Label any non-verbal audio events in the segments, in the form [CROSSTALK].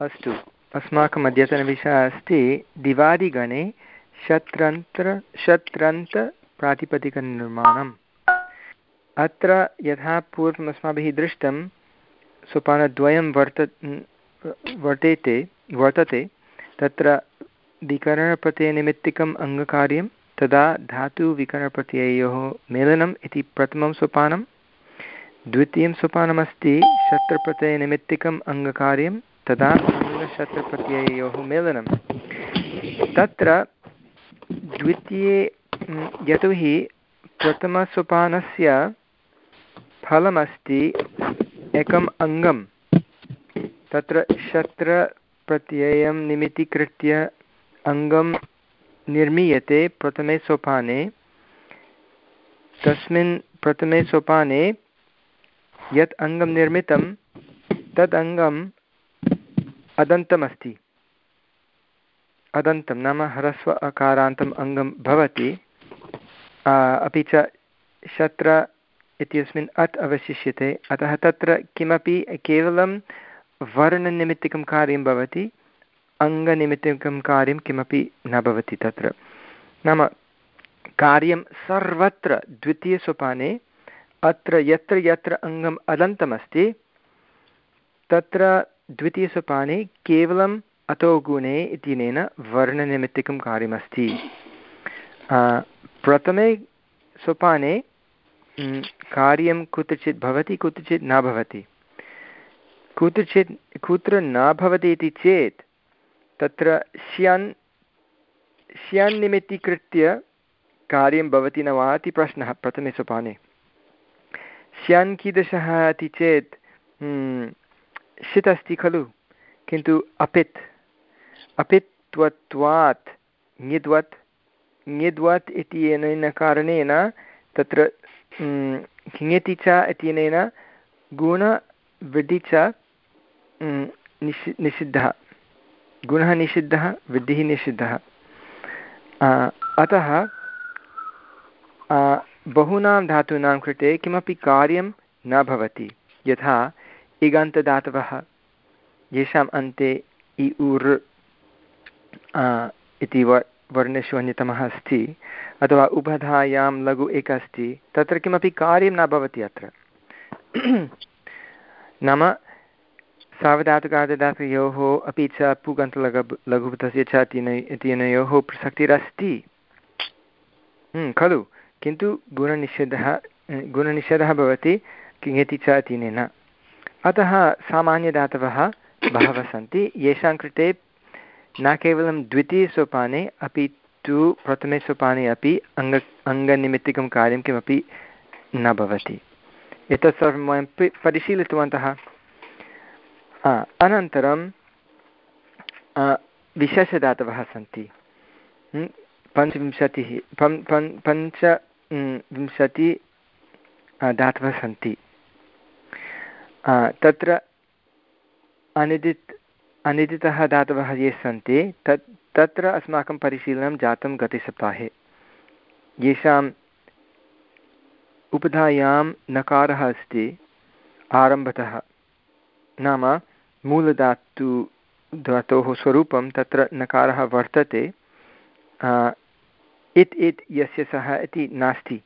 अस्तु। अस्माकम् अद्यतनविषयः अस्ति, दिवादिगणे शत्रन्त्र, शत्रन्तप्रातिपदिकनिर्माणम्। अत्र यथा पूर्वम् अस्माभिः दृष्टं, सोपानद्वयं वर्त, वर्तेते, वर्तते, तत्र विकरणप्रत्ययनिमित्तिकम् अङ्गकार्यं, तदा धातुविकरणप्रत्यययोः मेलनम् इति प्रथमं सोपानं द्वितीयं सोपानमस्ति, शत्रप्रत्ययनिमित्तिकम् अङ्गकार्यं तदा अङ्गशत्रप्रत्यययोः मेलनं तत्र द्वितीये यतोहि प्रथमसोपानस्य फलमस्ति एकम् अङ्गं तत्र शत्रप्रत्ययं निमित्तीकृत्य अङ्गं निर्मीयते प्रथमे सोपाने। तस्मिन् प्रथमे सोपाने यत् अङ्गं निर्मितं तद् अङ्गम् अदन्तमस्ति। अदन्तं नाम ह्रस्व अकारान्तम् अङ्गं भवति। अपि च शत्र इत्यस्मिन् अत् अवशिष्यते। अतः तत्र किमपि केवलं वर्णनिमित्तिकं कार्यं भवति, अङ्गनिमित्तिकं कार्यं किमपि न भवति तत्र। नाम कार्यं सर्वत्र द्वितीयसोपाने अत्र यत्र यत्र अङ्गम् अदन्तमस्ति, तत्र द्वितीयसोपाने केवलम् अतो गुणे इत्यनेन वर्णनिमित्तिकं कार्यमस्ति। प्रथमे सोपाने कार्यं कुत्रचित् भवति, कुत्रचित् न भवति। कुत्रचित्, कुत्र न भवति इति चेत्, तत्र स्यान् स्यान् निमित्तीकृत्य कार्यं भवति न वा इति प्रश्नः प्रथमे सोपाने। स्यान् कीदृशः इति चेत् षित् अस्ति खलु किन्तु अपित् अपित्वत्वात् ङिद्वत् ङिद्वत् इत्यनेन कारणेन तत्र ङिति च इत्यनेन गुणवृद्धि च निषि निषिद्धः गुणः निषिद्धः वृद्धिः निषिद्धः अतः बहूनां धातूनां कृते किमपि कार्यं न भवति यथा इगन्तदातवः। येषाम् अन्ते इ उर् इति व वर्णेषु अन्यतमः अस्ति। अथवा उभधायां लघु एकः अस्ति। तत्र किमपि कार्यं न भवति अत्र। [CLEARS THROAT] नाम सावधातुकार्धधातुयोः अपि च पुगन्तलघु लघुभूतस्य च इत्यनयोः प्रसक्तिरस्ति। खलु। किन्तु गुणनिषेधः गुणनिषेधः भवति किङति च इत्यनेन अतः सामान्यदातवः बहवः सन्ति। येषां कृते न केवलं द्वितीयसोपाने, अपि तु प्रथमे सोपाने अपि अङ्ग, अङ्गनिमित्तिकं कार्यं किमपि न भवति। एतत् सर्वं वयं परिशीलितवन्तः। अनन्तरं विशेषदातवः सन्ति। पञ्चविंशतिः पञ्च पञ्च विंशति धातवः सन्ति। तत्र अनिदित्, अनिदितः धातवः ये सन्ति, तत्, तत्र अस्माकं परिशीलनं जातं गतसप्ताहे। येषाम् उपधायां नकारः अस्ति, आरम्भतः। नाम मूलधातु, धातोः स्वरूपं तत्र नकारः वर्तते। इत् इत्, यस्य सः इति नास्ति।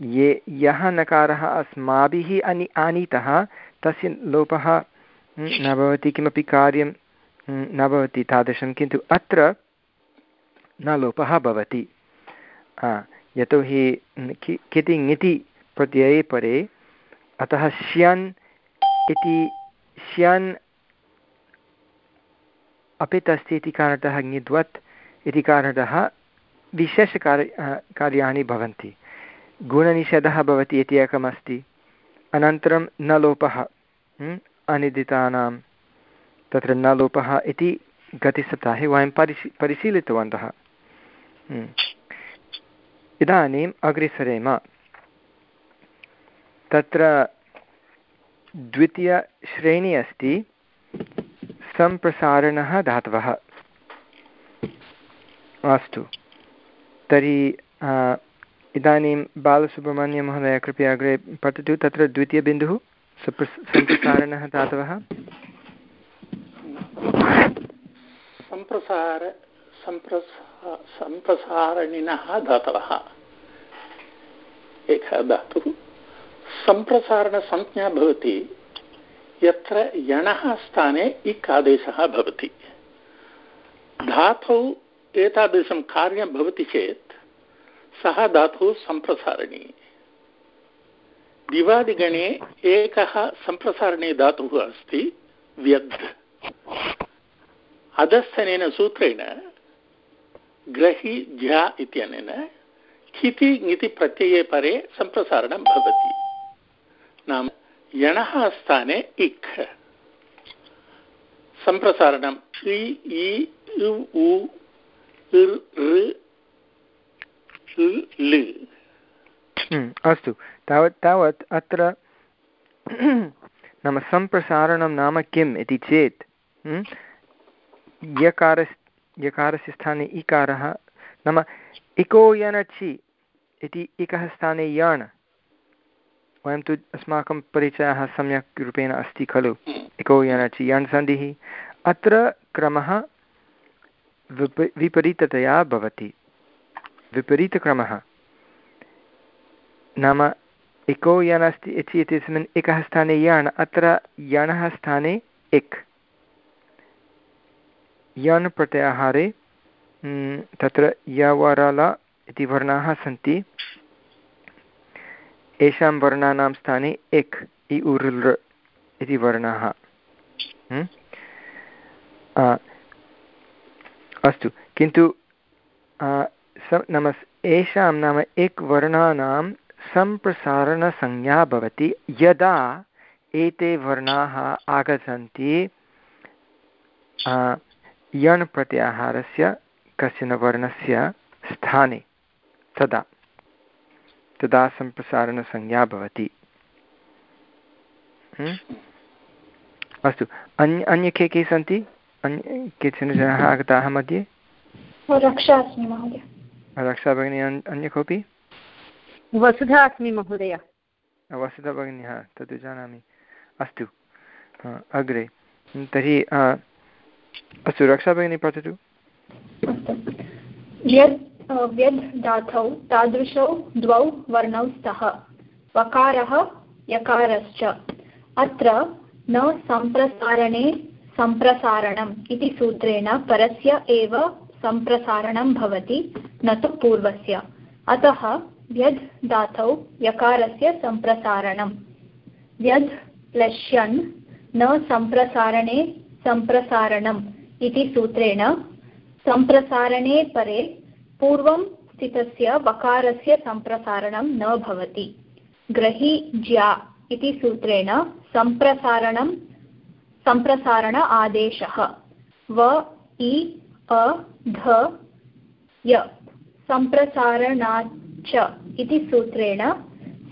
ये, यः नकारः अस्माभिः अनि आनीतः तस्य लोपः न भवति किमपि कार्यं न भवति तादृशं, किन्तु अत्र न लोपः भवति। यतोहि किति ङिति प्रत्यये परे, अतः स्यन् इति स्यन् अपित् अस्ति इति कारणतः ङिद्वत् इति कारणतः विशेषकार्य कार्याणि भवन्ति। गुणनिषेधः भवति इति एकमस्ति। अनन्तरं न लोपः अनिदितानां। तत्र न लोपः इति गतसप्ताहे वयं परिशी, परिशीलितवन्तः। इदानीम् अग्रे तत्र द्वितीयश्रेणी अस्ति, सम्प्रसारणः धातवः। अस्तु। तर्हि इदानीं बालसुब्रह्मण्यमहोदय कृपया अग्रे पठतु। तत्र द्वितीयबिन्दुः सम्प्रसारणः धातवः सम्प्रसार, सम्प्रसा, सम्प्रसारणिनः धातवः एकः धातुः। सम्प्रसारणसंज्ञा भवति। यत्र यणः स्थाने इक् आदेशः भवति। धातौ एतादृशं कार्यं भवति चेत् सः धातुः सम्प्रसारणी दिवादिगणे एकः सम्प्रसारणे धातुः अस्ति व्यद् अधस्थनेन सूत्रेण ग्रहि झा इत्यनेन खिति ङिति प्रत्यये परे सम्प्रसारणं भवति। नाम यणः स्थाने इक् सम्प्रसारणम् इ इ हम्म, अस्तु। तावत् तावत् अत्र नाम सम्प्रसारणं नाम किम् इति चेत् हम्म, यकार यकारस्य स्थाने इकारः नाम इको यनचि इति एकः स्थाने यण् वयं तु अस्माकं परिचयः सम्यक् रूपेण अस्ति खलु इको यनचि यण् सन्धिः अत्र क्रमः विप विपरीततया भवति। विपरीतक्रमः। नाम इको यन् अस्ति इति इत्यस्मिन् एकः स्थाने यण् अत्र यणः स्थाने इक् यन् प्रत्याहारे तत्र यवरल इति वर्णाः सन्ति। येषां वर्णानां स्थाने इक् इ उरुल् इति वर्णाः। अस्तु, किन्तु नाम येषां नाम एक् वर्णानां सम्प्रसारणसंज्ञा भवति। यदा एते वर्णाः आगच्छन्ति यण् प्रत्याहारस्य कश्चन वर्णस्य स्थाने, तदा तदा सम्प्रसारणसंज्ञा भवति। अस्तु, अन्य, अन्ये के के सन्ति? अन्य केचन जनाः आगताः मध्ये? रक्षा भगिनी अन्य कोऽपि? वसुधा अस्मि महोदय। वसुधा भगिनी हा तत् जानामि। अस्तु अग्रे। तर्हि अस्तु रक्षा भगिनी पठतु। यद् व्यद् धातौ तादृशौ द्वौ वर्णौ स्तः। वकारः यकारश्च। अत्र न सम्प्रसारणे सम्प्रसारणम् इति सूत्रेण परस्य एव सम्प्रसारणं भवति, न तु पूर्वस्य। अतः व्यद् धातौ यकारस्य सम्प्रसारणं। व्यद् प्लश्यन् न सम्प्रसारणे सम्प्रसारणम् इति सूत्रेण सम्प्रसारणे परे पूर्वं स्थितस्य वकारस्य सम्प्रसारणं न भवति। ग्रही ज्या सूत्रेण सम्प्रसारणं, सम्प्रसारण आदेशः। व इ अ ध य सम्प्रसारणाच्च इति सूत्रेण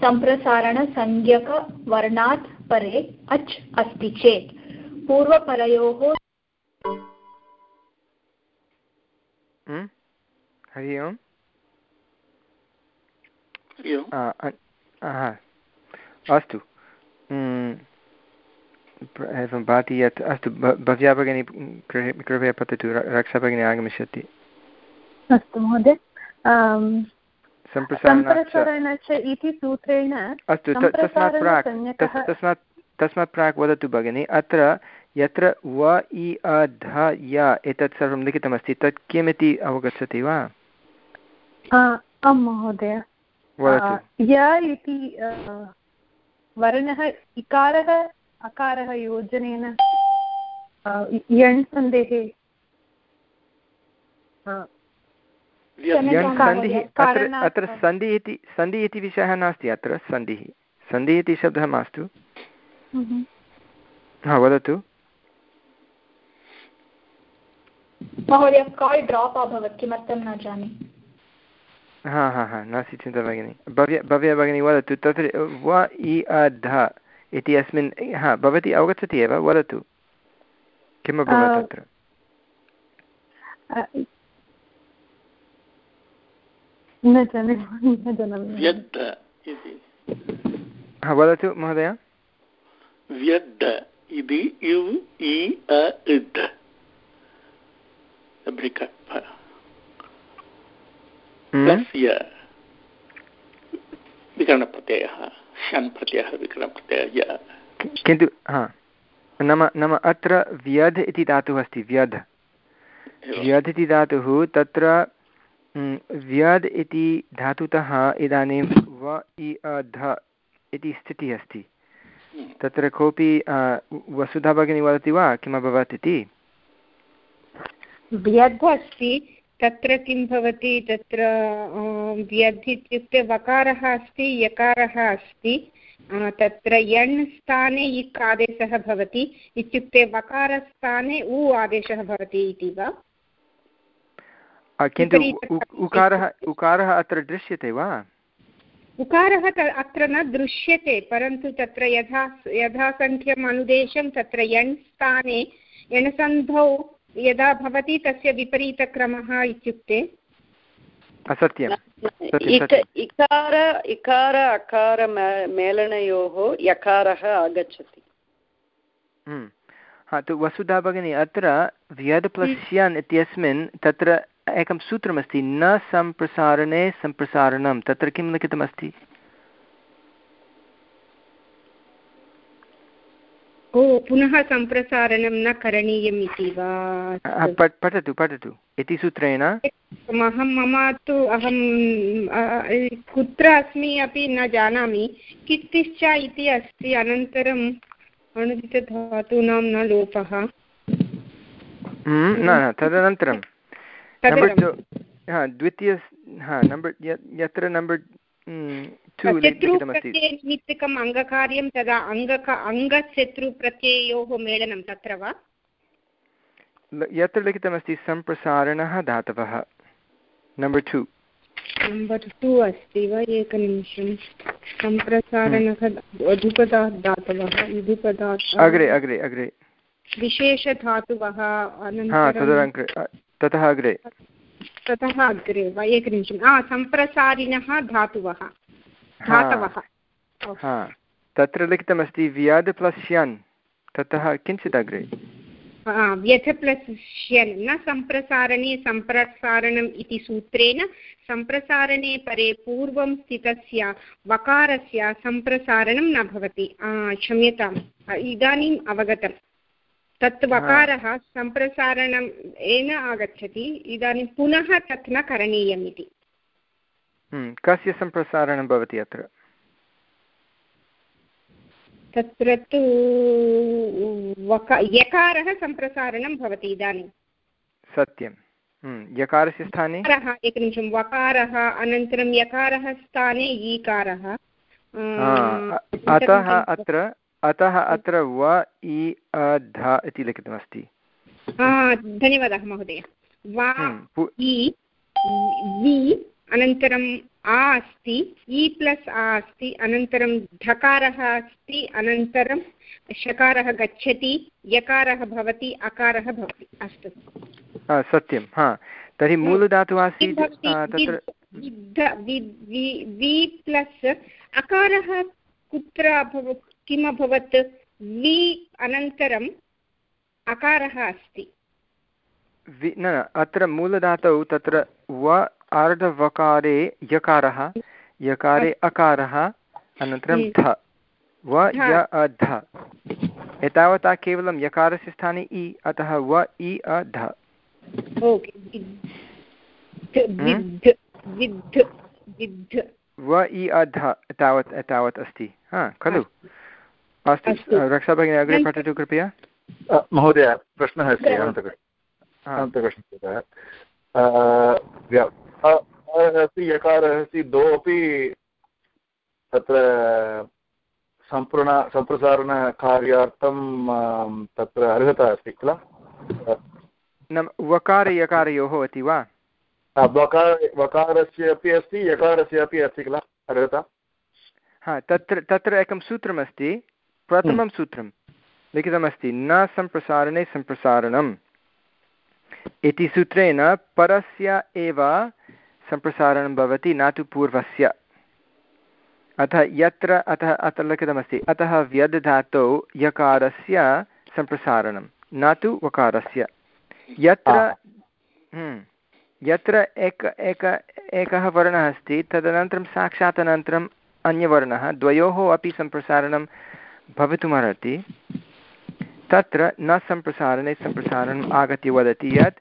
सम्प्रसारणसंज्ञकवर्णात् परे अच् अस्ति चेत्। पूर्वपरयोः हम्म? हरि ओम्। अस्तु। हम्म, एवं भाति यत् अस्तु भव्या भगिनी कृपया पततु रक्षा भगिनी आगमिष्यति। अस्तु महोदय इति सूत्रेण अस्तु तस्मात् प्राक् तस्मात् तस्मात् प्राक् वदतु भगिनि अत्र यत्र व इ अ ध य एतत् सर्वं लिखितमस्ति तत् किमिति अवगच्छति वा? आं महोदय। य इति वर्णः इकारः अकारः योजनेन यण् सन्देः अत्र अत्र सन्धिः इति सन्धिः इति विषयः नास्ति अत्र सन्धिः सन्धिः इति शब्दः मास्तु। हा वदतु। महोदय काल् ड्राप् अभवत् किमर्थं न जाने? हा हा हा नास्ति चिन्ता भगिनि। भव्य भव्य भगिनी वदतु तत्र व इ अध इति अस्मिन् हा भवती अवगच्छति एव वदतु। किम् अभवत् तत्र हा वदतु महोदय। व्यद् इति यु इ अ इद्। हम्म? विकरणप्रत्ययः। शन् प्रत्ययः विकरणप्रत्ययः किन्तु हा। नाम नाम अत्र व्यध् इति धातुः अस्ति व्यध् व्यध् इति धातुः तत्र व्यध् इति धातुतः इदानीं व इ अध इति स्थितिः अस्ति। तत्र कोऽपि वसुधा भगिनी वदति वा? किम् अभवत् इति? व्यध् अस्ति तत्र किं भवति? तत्र व्यध् इत्युक्ते वकारः अस्ति यकारः अस्ति तत्र यण् स्थाने इक् आदेशः भवति इत्युक्ते वकारस्थाने उ आदेशः भवति इति वा? किन्तु उकारः उकारः अत्र दृश्यते वा? उकारः अत्र न दृश्यते परन्तु तत्र यथा यथासङ्ख्यम् अनुदेशं तत्र यण् स्थाने यणसन्धौ यदा भवति तस्य विपरीतक्रमः इत्युक्ते। असत्यम् इकार इकार अकार मेलनयोः यकारः आगच्छति। हम्म। हा तु वसुधा भगिनी अत्र व्यद् प्लस्यन् इत्यस्मिन् तत्र एकं सूत्रमस्ति न सम्प्रसारणे सम्प्रसारणं। तत्र किं लिखितमस्ति? ओ पुनः सम्प्रसारणं न करणीयम् इति वा पठतु पठतु। इति सूत्रेण? अहं मम तु अहं कुत्र अस्मि अपि न जानामि। कित्तिश्च इति अस्ति अनन्तरम् अणुदितधातूनां न लोपः। हम्म, न न तदनन्तरं। द्वितीय नम्बर् यत्र नम्बर् निमित्तकम् अङ्गकार्यं तदा अङ्गक अङ्गशत्रुप्रत्ययोः मेलनं तत्र वा? यत्र लिखितमस्ति सम्प्रसारणः धातवः। नम्बर् टु नम्बर् टु अस्ति वा? एकनिमिषं। सम्प्रसारणः अधुपदात् धातवः विधुपदात् अग्रे अग्रे अग्रे। विशेषधातुवः ततः अग्रे ततः अग्रे। वा? एकनिमिषं। सम्प्रसारिणः धातुवः। धातवः तत्र लिखितमस्ति व्याद् प्लस् श्यन्। ततः किञ्चित् अग्रे। व्यथ प्लस् श्यन् न सम्प्रसारणे सम्प्रसारणम् इति सूत्रेण सम्प्रसारणे परे पूर्वं स्थितस्य वकारस्य सम्प्रसारणं न भवति। क्षम्यताम्। इदानीम् अवगतं। तत् वकारः सम्प्रसारणम् एन आगच्छति। इदानीं पुनः तत् न करणीयम् इति। कस्य सम्प्रसारणं भवति अत्र? तत्र तु यकारः सम्प्रसारणं भवति इदानीं। सत्यं। हम्म, यकारस्य स्थाने? एकनिमिषं वकारः अनन्तरं यकारः स्थाने ईकारः। अतः अत्र अतः अत्र व इ ध इति लिखितमस्ति। धन्यवादः महोदय। वा हम्म, इ वि अनन्तरम् आ अस्ति इ प्लस् आ अस्ति अनन्तरं धकारः अस्ति अनन्तरं शकारः गच्छति यकारः भवति अकारः भवति। अस्तु। सत्यं हा। तर्हि मूलधातुः आसीत् वि प्लस् अकारः कुत्र अभवत् किम् अभवत्? वि अनन्तरम् अकारः अस्ति। न अत्र मूलधातौ तत्र व आर्धवकारे यकारः यकारे अकारः अनन्तरं ध व य अध एतावता केवलं यकारस्य स्थाने इ अतः व इ अध व इ अध एतावत् एतावत् अस्ति। हा खलु? अस्तु। रक्षा भगिनी अग्रे पठतु कृपया। महोदय प्रश्नः अस्ति अस्ति यकारः अस्ति द्वौ अपि तत्र सम्पूर्ण सम्प्रसारणकार्यार्थं तत्र अर्हता अस्ति किल? वकारयकारयोः अस्ति वा? वकार वकारस्य अपि अस्ति यकारस्य अपि अस्ति किल? अर्हता? हा तत्र तत्र एकं सूत्रमस्ति प्रथमं हम्म। सूत्रं लिखितमस्ति न सम्प्रसारणे सम्प्रसारणं इति सूत्रेण परस्य एव सम्प्रसारणं भवति न तु पूर्वस्य। अतः यत्र अतः अत्र लिखितमस्ति। अतः व्यद् धातौ यकारस्य सम्प्रसारणं न तु वकारस्य। यत्र हम्म। यत्र एक एक एकः वर्णः अस्ति तदनन्तरं साक्षात् अनन्तरम् अन्यवर्णः द्वयोः अपि सम्प्रसारणं भवितुमर्हति। तत्र न सम्प्रसारणे सम्प्रसारणम् आगत्य वदति यत्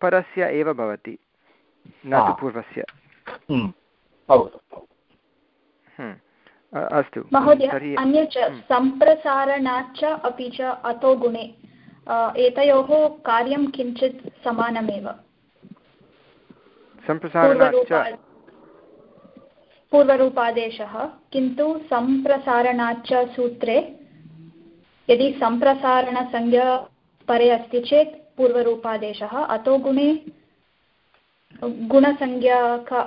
परस्य एव भवति न तु पूर्वस्य। हम्म। हम्म। अस्तु। महोदय अन्यच्च सम्प्रसारणाच्च अपि च अतो गुणे एतयोः कार्यं किञ्चित् समानमेव। पूर्वरूपादेशः किन्तु सम्प्रसारणाच्च सूत्रे यदि सम्प्रसारणसंज्ञा परे अस्ति चेत् पूर्वरूपादेशः अतो गुणे गुणसंज्ञा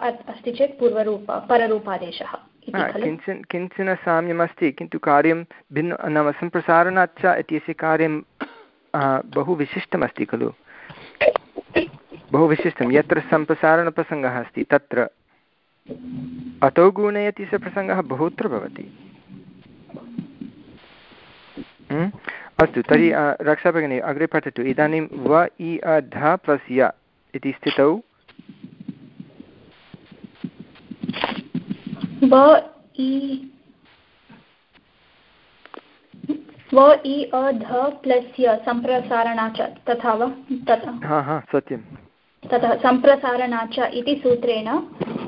अस्ति चेत् पूर्वरूप पररूपादेशः किंचन किंचन साम्यमस्ति किन्तु कार्यं भिन्न नाम सम्प्रसारणाच्च इत्यस्य कार्यं बहु विशिष्टमस्ति खलु। बहु विशिष्टं। यत्र सम्प्रसारणप्रसङ्गः अस्ति तत्र। अतो गुणे इत्यस्य प्रसङ्गः बहुत्र भवति। अस्तु तर्हि रक्षाभगिनी अग्रे पठतु। इदानीं व इ अध प्लस् य इति स्थितौ। व इ व इ अध प्लस् य सम्प्रसारणा च तथा वा? तथा। हा हा सत्यं ततः सम्प्रसारणा च इति सूत्रेण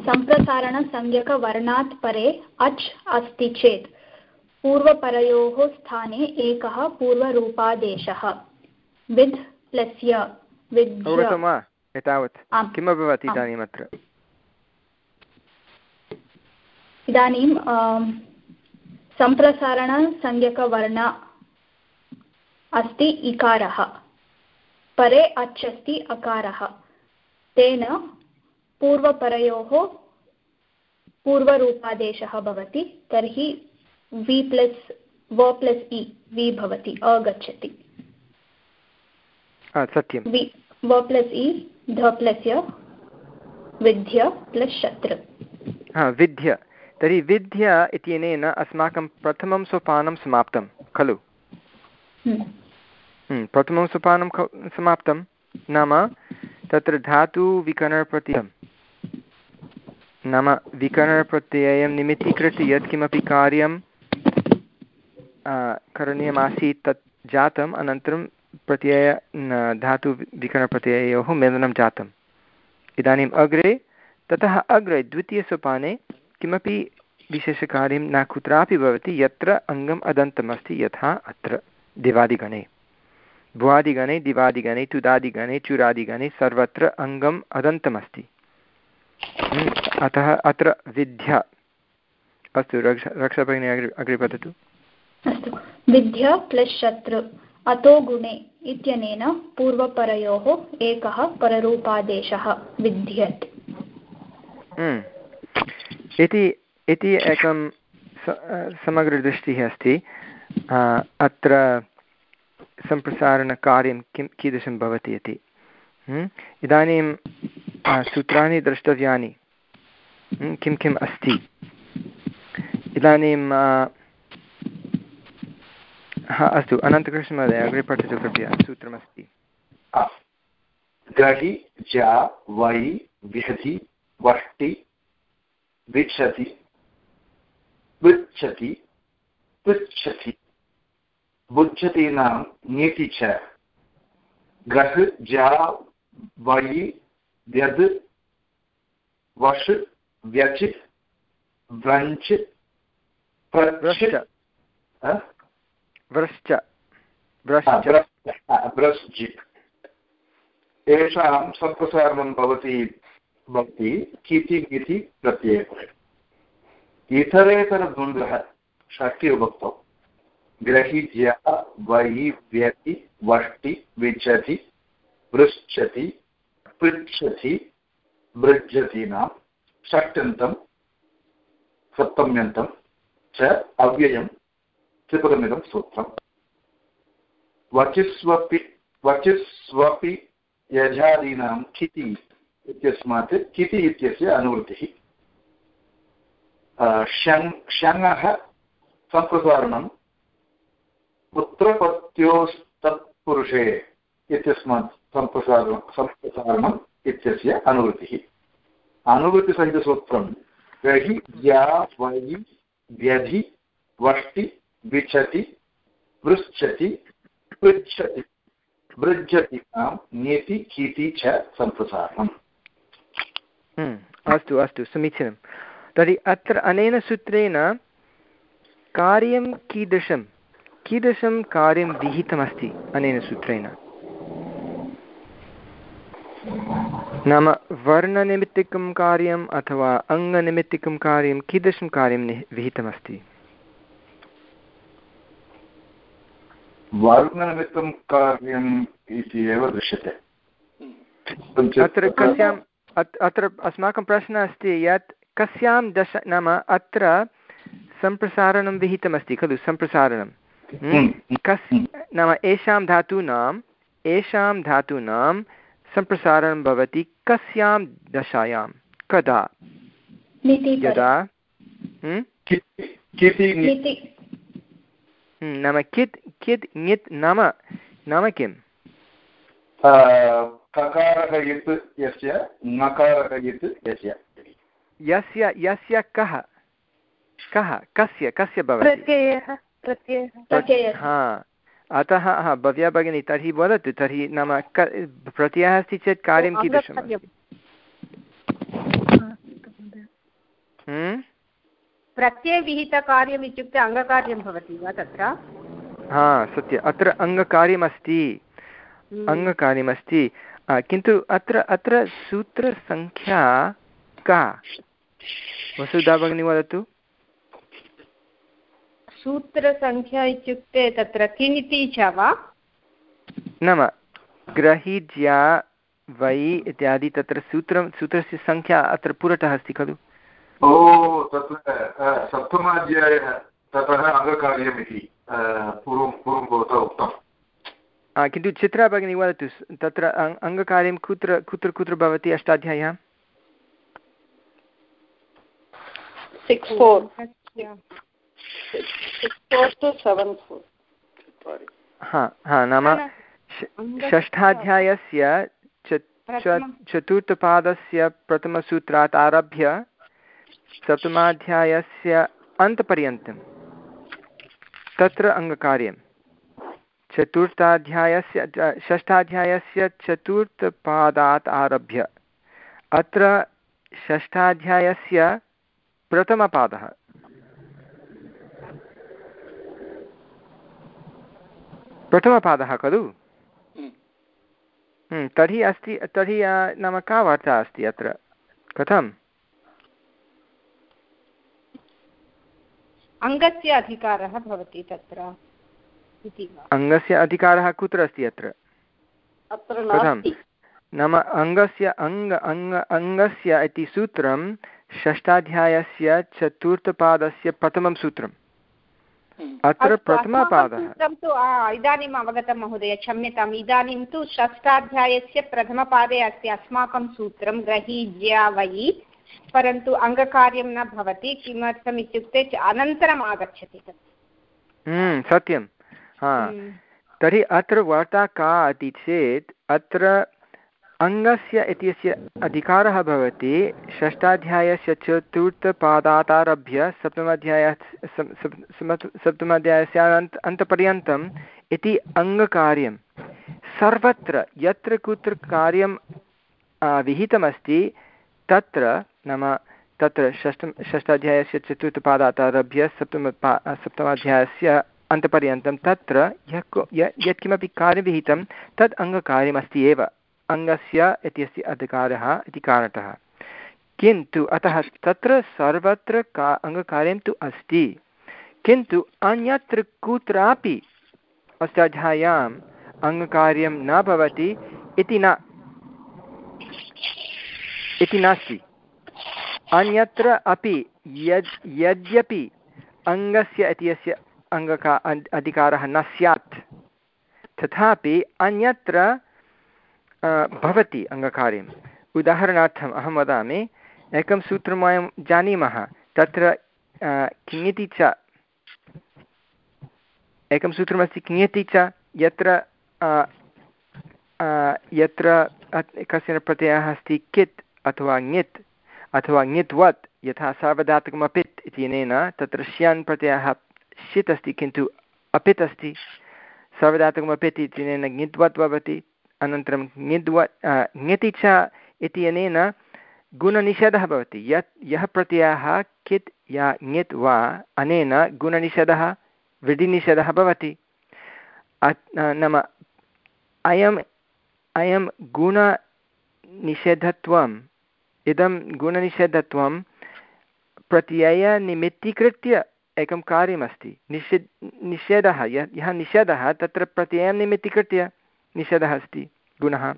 सम्प्रसारणसंज्ञकवर्णात् परे अच् अस्ति चेत्। पूर्वपरयोः स्थाने एकः पूर्वरूपादेशः। विद् प्लस् य एतावत्। किम् अभवत् इदानीम् अत्र इदानीं सम्प्रसारणसंज्ञकवर्ण अस्ति इकारः। परे अच् अस्ति अकारः। तेन पूर्वपरयोः पूर्वरूपादेशः भवति तर्हि वि प्लस् व प्लस् इ वि भवति अगच्छति। सत्यं वि व प्लस् इ ध प्लस् य विद्य प्लस् शत्रु। विद्य। तर्हि विद्य इत्यनेन अस्माकं प्रथमं सोपानं समाप्तं खलु? हम्म। हम्म, प्रथमं सोपानं समाप्तं नाम तत्र धातुविकरणप्रत्ययं नाम विकरणप्रत्ययं निमित्तीकृत्य यत्किमपि कार्यं करणीयमासीत् तत् जातम् अनन्तरं प्रत्यय धातुविकरणप्रत्यययोः मेलनं जातम्। इदानीम् अग्रे ततः अग्रे द्वितीयसोपाने किमपि विशेषकार्यं न कुत्रापि भवति यत्र अङ्गम् अदन्तमस्ति यथा अत्र दिवादिगणे। भुवादिगणे दिवादिगणे तुदादिगणे चुरादिगणे सर्वत्र अङ्गम् अदन्तमस्ति। हम्म, अतः अत्र विद्या। अस्तु रक्ष रक्षाभगिनी अग्रे अग्रे वदतु अस्तु। विद्या प्लस् शत्रु अतो गुणे इत्यनेन पूर्वपरयोः एकः पररूपादेशः विद्यत्। हम्म, इति इति एकं समग्रदृष्टिः अस्ति। अत्र सम्प्रसारणकार्यं किं कीदृशं भवति इति। हम्म? इदानीं सूत्राणि द्रष्टव्यानि। हम्म? किं किम् अस्ति? इदानीं हा अस्तु अनन्तकृष्णमहोदय अग्रे पठतु कृपया सूत्रमस्ति। ग्रहि जा वै विहति वष्टि विच्छति पृच्छति पृच्छति बुच्छतीनां नीति च। गः जा वयि व्यद् वश् व्यच् व्रञ्च् व्रश्च व्रश्चि। तेषां सम्प्रसारणं भवति भवति किति इति प्रत्ययः। इतरेतरद्वन्द्वः षष्टि ग्रहीज्य वहि व्यति वष्टि विच्छति पृच्छति पृच्छति भृज्यतीनां षष्टन्तं सप्तम्यन्तं च अव्ययं त्रिपदमिदं सूत्रम्। वचिस्वपि वचिस्वपि यजादीनां किति इत्यस्मात् किति इत्यस्य अनुवृत्तिः। शङ् शङः सम्प्रसारणं पुत्रपत्योस्तत्पुरुषे इत्यस्मात् सम्प्रसारणं सम्प्रसारणं इत्यस्य अनुवृत्तिः। अनुवृत्तिसहितसूत्रं तर्हि या वयि व्यधि, वष्टि विच्छति पृच्छति पृच्छति भृज्यति नेति कीति च सम्प्रसारणम् हम्म, अस्तु अस्तु समीचीनं तर्हि अत्र अनेन सूत्रेण कार्यं कीदृशं कीदृशं कार्यं विहितमस्ति अनेन सूत्रेण नाम वर्णनिमित्तिकं कार्यम् अथवा अङ्गनिमित्तिकं कार्यं कीदृशं कार्यं विहितमस्ति वर्णनिमित्तं कार्यम् इति एव दृश्यते अत्र कस्याम् अत्र अस्माकं प्रश्नः अस्ति यत् कस्यां दश नाम अत्र सम्प्रसारणं विहितमस्ति खलु सम्प्रसारणं हम्म? हम्म। कस् नाम येषां धातूनाम् येषां धातूनां सम्प्रसारणं भवति कस्यां दशायां कदा यदा हम्म? नाम कित् कित् ङित् नाम नाम किम्? यस्य यस्य। यस्य यस्य कः? कः? कस्य कस्य भवति? हा। अतः हा भव्या भगिनी तर्हि वदतु तर्हि नाम क प्रत्ययः अस्ति चेत् कार्यं कीदृशम्? प्रत्ययविहितकार्यम् इत्युक्ते अङ्गकार्यं भवति वा तत्र? हा सत्यम् अत्र अङ्गकार्यमस्ति हम्म। अङ्गकार्यमस्ति किन्तु अत्र अत्र सूत्रसङ्ख्या का? वसुधा भगिनी वदतु। सूत्रसङ्ख्या इत्युक्ते तत्र किमिति च वा? नाम ग्रहीज्या वै इत्यादि तत्र सूत्रं सूत्रस्य सङ्ख्या अत्र पुरतः अस्ति खलु। ओ तत्र सप्तमाध्यायः ततः अङ्गकार्यम् इति पूर्वं पूर्वं भवता उक्तम्। किन्तु चित्रा भगिनी वदतु तत्र अङ्गकार्यं कुत्र कुत्र कुत्र भवति अष्टाध्याय्यां हा हा नाम षष्ठाध्यायस्य चतुर्थपादस्य प्रथमसूत्रात् आरभ्य सप्तमाध्यायस्य अन्तपर्यन्तं। तत्र अङ्गकार्यं। चतुर्थाध्यायस्य षष्ठाध्यायस्य चतुर्थपादात् आरभ्य। अत्र षष्ठाध्यायस्य प्रथमपादः। प्रथमपादः खलु? हम्म। हम्म, तर्हि अस्ति तर्हि नाम का वार्ता अस्ति अत्र? कथम्? अङ्गस्य अधिकारः भवति तत्र अङ्गस्य अधिकारः कुत्र अस्ति अत्र? कथं नाम अङ्गस्य अङ्ग अङ्ग अङ्गस्य इति सूत्रं षष्ठाध्यायस्य चतुर्थपादस्य प्रथमं सूत्रम्। हम्म। अत्र प्रथमपादः। तु इदानीम् अवगतं महोदय क्षम्यताम्। इदानीं तु षष्ठाध्यायस्य प्रथमपादे अस्ति अस्माकं सूत्रं ग्रहीज्या वयि परन्तु अङ्गकार्यं न भवति किमर्थम् इत्युक्ते अनन्तरम् आगच्छति तत्। हम्म, सत्यं। हा। हम्म। तर्हि अत्र वार्ता का इति चेत् अत्र अङ्गस्य इत्यस्य अधिकारः भवति षष्ठाध्यायस्य चतुर्थपादात् आरभ्य सप्तमाध्याय सप्तमाध्यायस्य अन्त अन्तपर्यन्तम् इति अङ्गकार्यं। सर्वत्र यत्र कुत्र कार्यं विहितमस्ति तत्र नाम तत्र षष्ठ षष्ठाध्यायस्य चतुर्थपादात् आरभ्य सप्तमपा सप्तमाध्यायस्य अन्तपर्यन्तं तत्र यः य यत्किमपि कार्यविहितं तत् अङ्गकार्यमस्ति एव। अङ्गस्य इत्यस्य अधिकारः इति कारणतः। किन्तु अतः तत्र सर्वत्र का अङ्गकार्यं तु अस्ति। किन्तु अन्यत्र कुत्रापि अष्टाध्याय्याम् अङ्गकार्यं न भवति इति न इति नास्ति। अन्यत्र अपि यद्, यद्यपि अङ्गस्य इत्यस्य अङ्गका अधिकारः न स्यात्, तथापि अन्यत्र भवति अङ्गकार्यम्। उदाहरणार्थम् अहं वदामि, एकं सूत्रं वयं जानीमः, तत्र किङति च, एकं सूत्रमस्ति किङति च, यत्र यत्र कश्चन प्रत्ययः अस्ति कित् अथवा ङित् अथवा ङित्वत् यथा सार्वधातुकम् अपित् इत्यनेन तत्र श्यन् प्रत्ययः षित् अस्ति किन्तु अपित् अस्ति। सार्वधातुकम् अपित् इत्यनेन ङित्वत् भवति, अनन्तरं ङिद्वत् ङिति च इत्यनेन गुणनिषेधः भवति। यत्, यः प्रत्ययः कित्, या ङित् वा, अनेन गुणनिषेधः वृद्धिनिषेधः भवति। नाम अयम्, अयं गुणनिषेधत्वम् इदं गुणनिषेधत्वं प्रत्ययनिमित्तीकृत्य एकं कार्यमस्ति। निषेध, निषेधः, यः यः निषेधः, तत्र प्रत्ययं निमित्तीकृत्य निषेधः अस्ति, गुणः।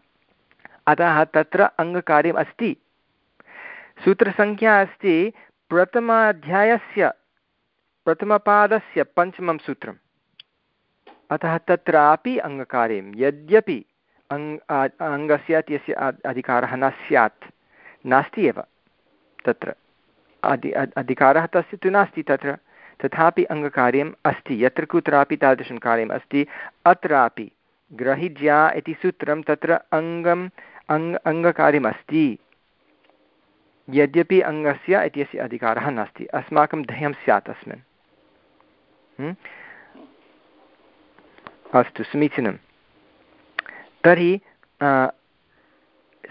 अतः तत्र अङ्गकार्यम् अस्ति। सूत्रसङ्ख्या अस्ति प्रथमाध्यायस्य, प्रथमपादस्य पञ्चमं सूत्रम्। अतः तत्रापि अङ्गकार्यं। यद्यपि अङ् अङ्गस्य इत्यस्य अधिकारः न स्यात्। नास्ति एव, तत्र। अधि अधिकारः तस्य तु नास्ति तत्र। तथापि अङ्गकार्यम् अस्ति, यत्र कुत्रापि तादृशं कार्यम् अस्ति, अत्रापि ग्रहिज्या इति सूत्रं तत्र अङ्गम्, अङ्ग अङ्गकार्यमस्ति यद्यपि अङ्गस्य इत्यस्य अधिकारः नास्ति, अस्माकं ध्येयं स्यात् अस्मिन्। अस्तु समीचीनं तर्हि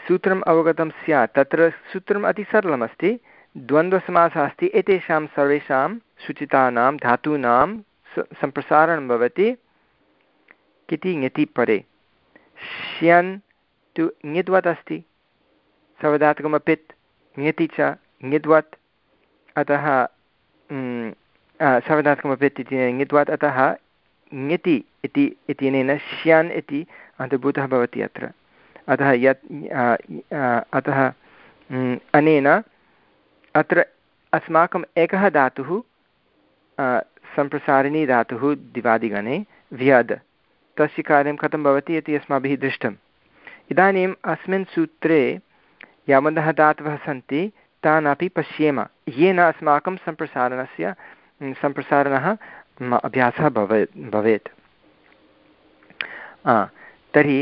सूत्रम् अवगतं स्यात्। तत्र सूत्रम् अतिसरलमस्ति द्वन्द्वसमासः अस्ति एतेषां सर्वेषां सूचितानां धातूनां सम्प्रसारणं भवति। किति ङति परे। श्यन् तु ङिद्वत् अस्ति। सवधातुकमपित् ङति च ङिद्वत्। अतः सवधातुकमपित् इति ङिद्वत्। अतः ङति इति इत्यनेन श्यान् इति अन्तर्भूतः भवति अत्र। अतः यत् अतः अनेन अत्र अस्माकम् एकः धातुः सम्प्रसारिणी धातुः दिवादिगणे, व्यद्। तस्य कार्यं कथं भवति इति अस्माभिः दृष्टम्। इदानीम् अस्मिन् सूत्रे यावन्तः धातवः सन्ति तान् अपि पश्येम। येन अस्माकं सम्प्रसारणस्य सम्प्रसारणः अभ्यासः भवेत्। भवेत् तर्हि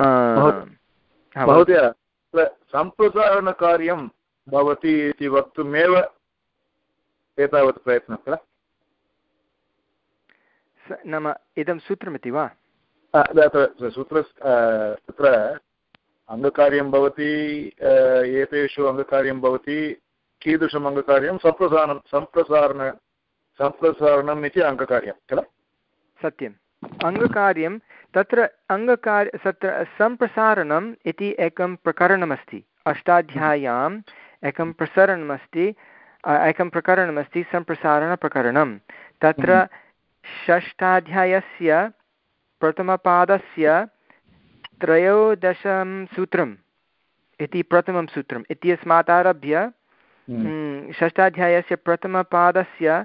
महोदय सम्प्रसारणकार्यं भवति इति वक्तुमेव एतावत् प्रयत्नः किल नाम इदं सूत्रमिति वा? सूत्र तत्र अङ्गकार्यं भवति एतेषु अङ्गकार्यं भवति कीदृशम् अङ्गकार्यं? सम्प्रसारणं सम्प्रसारण सम्प्रसारणम् इति अङ्गकार्यं किल सत्यम्। अङ्गकार्यं तत्र अङ्गकार्य तत्र सम्प्रसारणम् इति एकं प्रकरणमस्ति अष्टाध्याय्याम् एकं प्रसरणमस्ति एकं प्रकरणमस्ति सम्प्रसारणप्रकरणं तत्र हम्म। षष्ठाध्यायस्य प्रथमपादस्य त्रयोदशं सूत्रम् इति प्रथमं सूत्रम् इत्यस्मात् आरभ्य हम्म। हम्म, षष्ठाध्यायस्य प्रथमपादस्य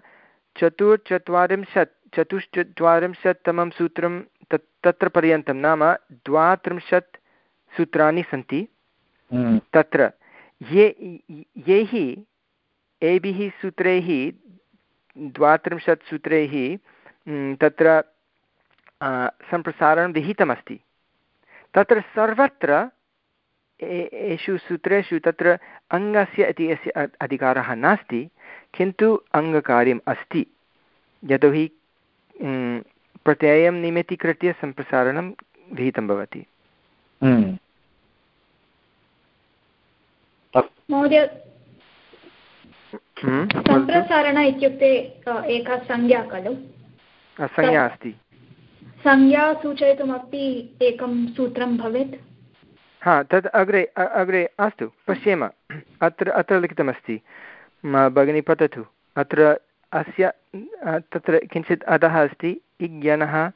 चतुर्चत्वारिंशत् चतुश्चत्वारिंशत्तमं सूत्रं तत् तत्र पर्यन्तं नाम द्वात्रिंशत् सूत्राणि सन्ति। हम्म। तत्र ये यैः एभिः सूत्रैः द्वात्रिंशत् सूत्रैः तत्र सम्प्रसारणं विहितमस्ति। तत्र सर्वत्र एषु सूत्रेषु तत्र अङ्गस्य इति अस्य अधिकारः नास्ति किन्तु अङ्गकार्यम् अस्ति। यतोहि प्रत्ययं निमित्तीकृत्य सम्प्रसारणं विहितं भवति। हम्म। महोदय हम्म, सम्प्रसारण इत्युक्ते एका संज्ञा खलु? संज्ञा अस्ति। संज्ञा सूचयितुमपि एकं सूत्रं भवेत्? हा तद् अग्रे अग्रे अस्तु पश्येम। अत्र अत्र लिखितमस्ति। भगिनी पठतु अत्र अस्य तत्र किञ्चित् अधः अस्ति। इज्ञनः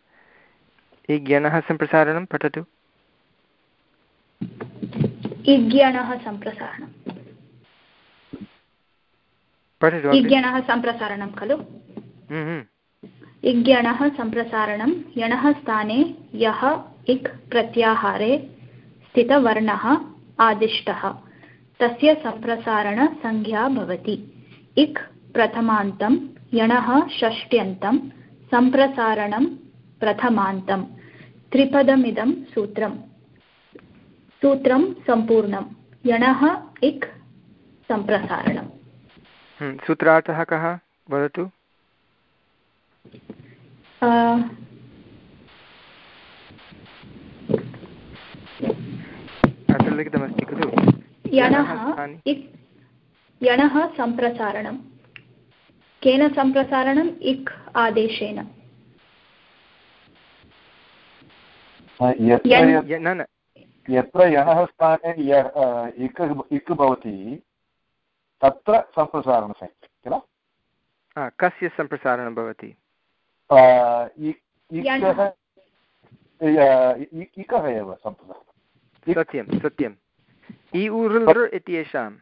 इज्ञनः सम्प्रसारणं पठतु। इज्ञणः सम्प्रसारणं। पठतु इज्ञणः सम्प्रसारणं खलु? हम्म, हम्म। इज्ञणः सम्प्रसारणं यणः स्थाने यः इक् प्रत्याहारे स्थितवर्णः आदिष्टः। तस्य सम्प्रसारणसंज्ञा भवति। इक् प्रथमान्तं यणः षष्ट्यन्तं सम्प्रसारणं प्रथमान्तं। त्रिपदमिदं सूत्रम् सूत्रं सम्पूर्णं। यणः इक् सम्प्रसारणम्। हम्म, सूत्रार्थः कः? वदतु। लिखितमस्ति खलु। यणः यणः सम्प्रसारणं केन सम्प्रसारणम्? इक् आदेशेन। यत्र यणः स्थाने इक् इक् भवति तत्र सम्प्रसारणसंख्या किल? कस्य सम्प्रसारणं भवति? इकः एव सम्प्रसारणं सत्यं सत्यम् इ उरुलृ इत्येषाम्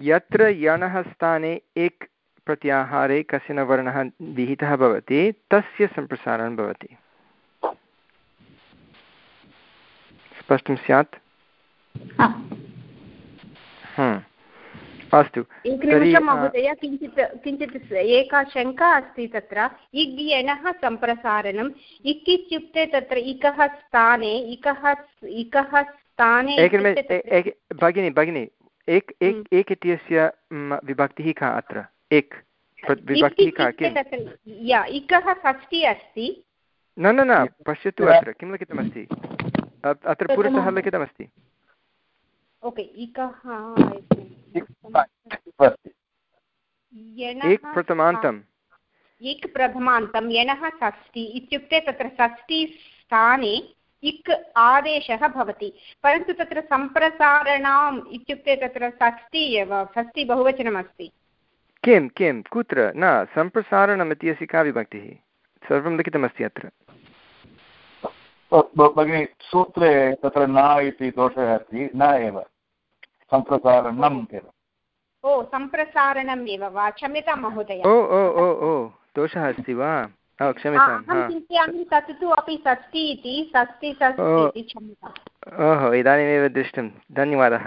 यत्र यणः स्थाने एक् प्रत्याहारे कश्चन वर्णः विहितः भवति तस्य सम्प्रसारणं भवति। स्पष्टं स्यात्? अस्तु। महोदय किञ्चित् किञ्चित् एका शङ्का अस्ति तत्र। इग् यणः सम्प्रसारणम् इक् इत्युक्ते तत्र इकः स्थाने इकः इकः स्थाने भगिनि भगिनि एक एक एक इत्यस्य विभक्तिः का अत्र? एक। विभक्तिः का किम्? इकः षष्टि अस्ति। न न न पश्यतु अत्र किं लिखितमस्ति? अत्र पुरतः लिखितमस्ति। ओके इकः एक प्रथमान्तम् इक् प्रथमान्तं यणः षष्टि इत्युक्ते तत्र षष्टिस्थाने इक् आदेशः भवति। परन्तु तत्र सम्प्रसारणाम् इत्युक्ते तत्र षष्टि एव षष्टि बहुवचनमस्ति। किं किं कुत्र? न सम्प्रसारणम् इत्यस्य का विभक्तिः? सर्वं लिखितमस्ति अत्र। भगिनि सूत्रे तत्र न इति दोषः अस्ति न एव। सम्प्रसारणम् एव। ओ सम्प्रसारणम् एव वा? क्षम्यतां महोदय। ओ ओ ओ ओ दोषः अस्ति वा? चिन्तयामि तत् तु अपि षष्टि इति षष्टि षष्टि ओहो इदानीमेव दृष्टं धन्यवादः।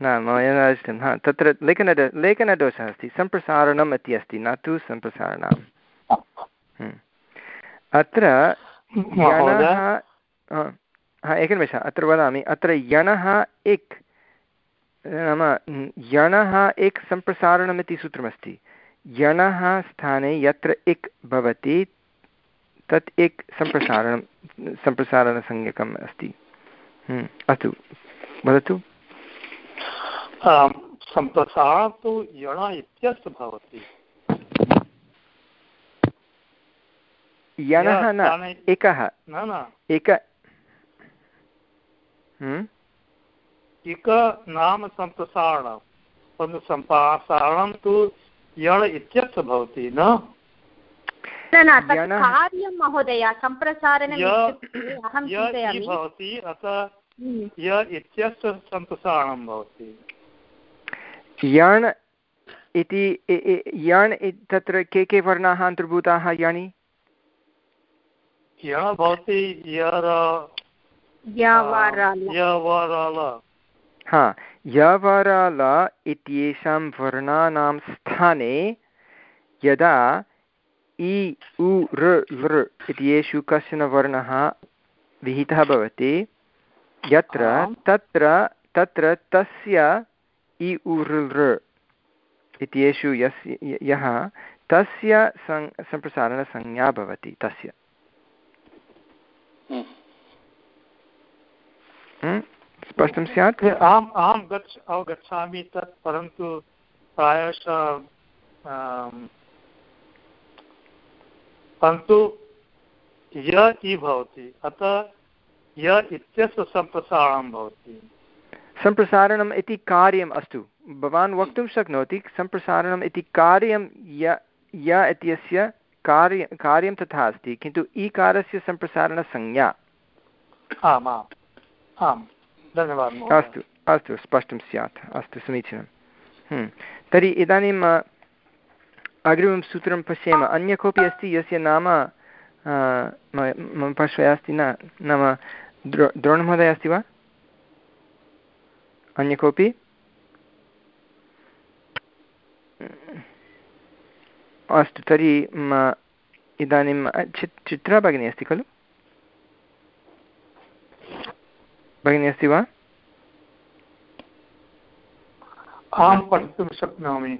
न मया न दृष्टं हा तत्र लेखन लेखनदोषः अस्ति सम्प्रसारणम् इति अस्ति न तु सम्प्रसारणाम्। अत्र यणः हा एकनिमेषः अत्र वदामि अत्र यणः एक् नाम यणः एक् सम्प्रसारणमिति सूत्रमस्ति। यणः स्थाने यत्र इक् भवति तत् एक् सम्प्रसारणं सम्प्रसारणसंज्ञकम् अस्ति। अस्तु वदतु। सम्प्रसारणं तु यण इत्यस्य भवति। यणः न एकः। एक इक नाम सम्प्रसारणं परन्तु सम्प्रसारणं तु यण इत्यस्य भवति न? कार्यं महोदय सम्प्रसारणं भवति अतः य इत्यस्य सम्प्रसारणं भवति। यण् इति यण् तत्र के के वर्णाः अन्तर्भूताः यणि यण भवति हा यवराल इत्येषां वर्णानां स्थाने यदा इ उ ऋ लृ इत्येषु कश्चन वर्णः विहितः भवति। यत्र तत्र तत्र तस्य इ उ ऋ लृ इत्येषु यस्य यः तस्य सं सम्प्रसारणसंज्ञा भवति तस्य। स्पष्टं स्यात्? अहम् अहं गच्छ अवगच्छामि तत् परन्तु प्रायशः परन्तु य इ भवति। अतः य इत्यस्य सम्प्रसारणं भवति। सम्प्रसारणम् इति कार्यम् अस्तु। भवान् वक्तुं शक्नोति सम्प्रसारणम् इति कार्यं य य इत्यस्य कार्य कार्यं तथा अस्ति किन्तु ईकारस्य सम्प्रसारणसंज्ञा आम् आम् आम्। धन्यवादः अस्तु अस्तु स्पष्टं स्यात्। अस्तु समीचीनं तर्हि इदानीम् अग्रिमं सूत्रं पश्येम। अन्य कोऽपि अस्ति यस्य नाम मम पार्श्वे अस्ति न, नाम द्रो, द्रोणमहोदय अस्ति वा? अन्य कोऽपि? अस्तु, तर्हि इदानीं चित्, चित्रा भगिनी अस्ति खलु? भगिनी अस्ति वा? अहं पठितुं शक्नोमि।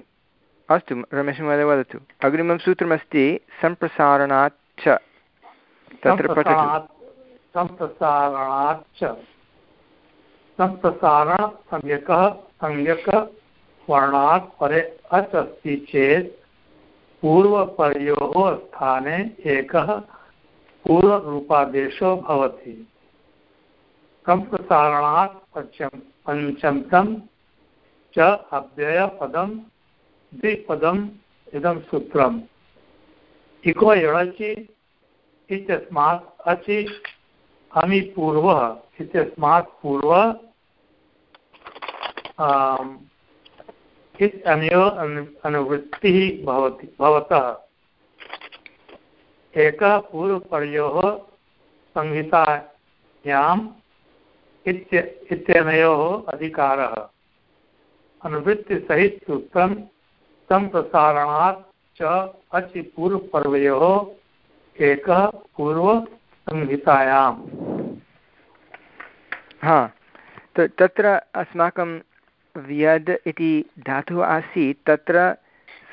अस्तु रमेशमहोदय वदतु। अग्रिमं सूत्रमस्ति, सम्प्रसारणात् च। तत्र पठतु। सम्प्रसारणाच्च सम्प्रसारण सम्यकः, सम्यक् वर्णात् परे अच् अस्ति चेत् पूर्वपर्योः स्थाने एकः पूर्वरूपादेशो भवति। सम्प्रसारणात् पञ्चम, पञ्चमतं च अव्ययपदं द्विपदम् इदं सूत्रम्। इको यणचि इत्यस्मात् अचि अमि पूर्वः इत्यस्मात् पूर्व इत्यनयो अनुवृत्तिः भवति, भवतः। एकः पूर्वपर्योः संहितायाम् इत्य, इत्यनयोः अधिकारः। अनुवृत्तिसहितसूत्रं सम्प्रसारणात् च अचि पूर्वपर्वयोः एकः हा तत्र अस्माकं व्यद् इति धातुः आसीत्, तत्र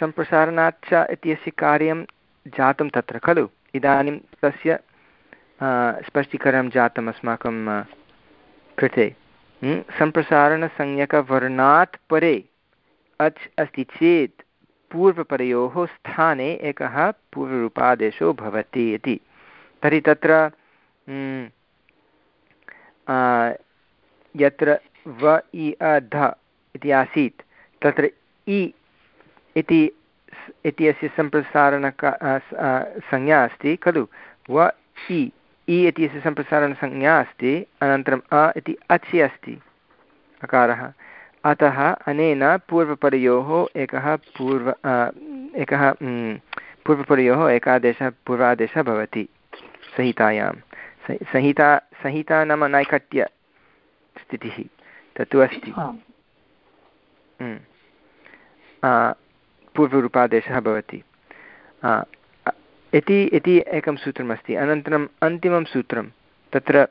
सम्प्रसारणात् च इत्यस्य कार्यं जातं तत्र, खलु? इदानीं तस्य स्पष्टीकरणं जातम् अस्माकं कृते। सम्प्रसारणसंज्ञकवर्णात् परे अच् अस्ति चेत् पूर्वपरयोः स्थाने एकः पूर्वरूपादेशो भवति इति। तर्हि तत्र यत्र व, इ, अ, ध इति आसीत्, तत्र इ इति इति अस्य सम्प्रसारणक संज्ञा अस्ति, खलु? व, इ इ इति अस्य सम्प्रसारणसंज्ञा अस्ति अनन्तरम् अ इति अचि अस्ति, अकारः। अतः अनेन पूर्वपरयोः एकः पूर्व एकः पूर्वपरयोः एकादेशः पूर्वादेशः भवति संहितायां। संहिता संहिता नाम नैकट्यस्थितिः तत्तु अस्ति। पूर्वरूपादेशः भवति। इति इति एकं सूत्रमस्ति। अनन्तरम् अन्तिमं सूत्रं तत्र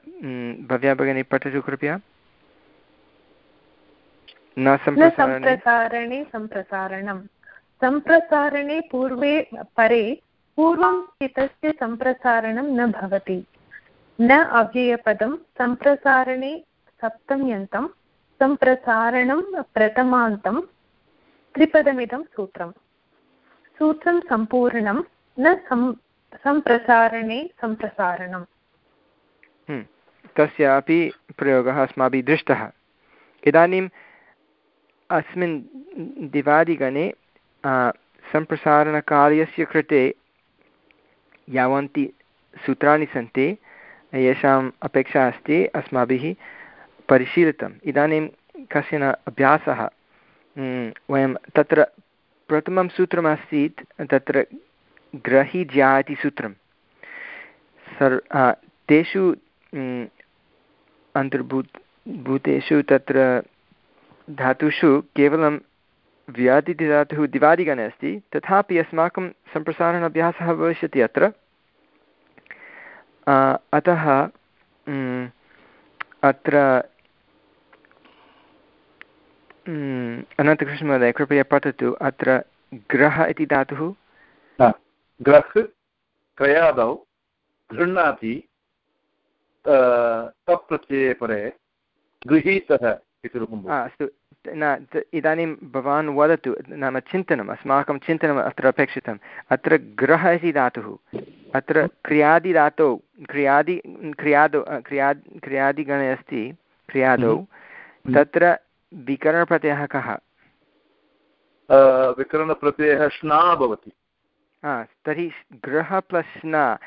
भव्या भगिनी पठतु कृपया। न सम्प्रसारणे। सम्प्रसारणं सम्प्रसारणे पूर्वे परे पूर्वं स्थितस्य सम्प्रसारणं न भवति। न अव्ययपदं सम्प्रसारणे सप्तम्यन्तं सम्प्रसारणं प्रथमान्तं त्रिपदमिदं सूत्रं सूत्रं सम्पूर्णं न सम्प्रसारणे सम्प्रसारणम्। हम्म, तस्यापि प्रयोगः अस्माभिः दृष्टः। इदानीम् अस्मिन् दिवादिगणे सम्प्रसारणकार्यस्य कृते यावन्ति सूत्राणि सन्ति, येषाम् अपेक्षा अस्ति, अस्माभिः परिशीलितम्। इदानीं कश्चन अभ्यासः? वयं तत्र प्रथमं सूत्रमासीत्, तत्र ग्रहीज्या इति सूत्रं सर् तेषु अन्तर्भूत, भूतेषु तत्र धातुषु केवलं व्यादिधातुः दिवादिगणे अस्ति, तथापि अस्माकं सम्प्रसारण अभ्यासः भविष्यति अत्र। अतः अत्र अनन्तकृष्णमहोदय, कृपया पठतु अत्र ग्रह इति धातुः। ग्रह् क्रयादौ गृह्णाति तप्रत्यये परे गृहीतः। इति रूपं अस्तु। न इदानीं भवान् वदतु नाम चिन्तनम् अस्माकं चिन्तनम् अत्र अपेक्षितम्। अत्र ग्रह इति धातुः अत्र क्रियादिधातौ क्रियादि क्रियादौ क्रिया क्रियादिगणे अस्ति क्रियादौ। हम्म। तत्र विकरणप्रत्ययः कः? विकरणप्रत्ययः श्ना भवति। तर्हि ग्रह प्लस् श्ना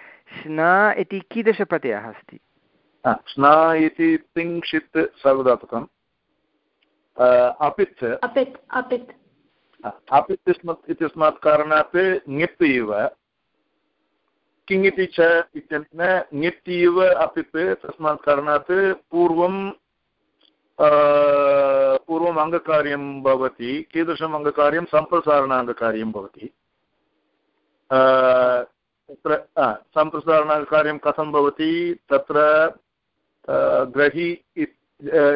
श्ना इति कीदृशप्रत्ययः अस्ति? श्ना इति तिङ्क्षित् सर्वधातुकम् अपित् अपित् अपित् अपित् इत्यस्मात् कारणात् ङित् इव किङ् इति च इत्यनेन ङित् इव अपित् तस्मात् कारणात् पूर्वं पूर्वम् अङ्गकार्यं भवति कीदृशम् अङ्गकार्यं सम्प्रसारणाङ्गकार्यं भवति तत्र सम्प्रसारणाङ्गकार्यं कथं भवति तत्र ग्रही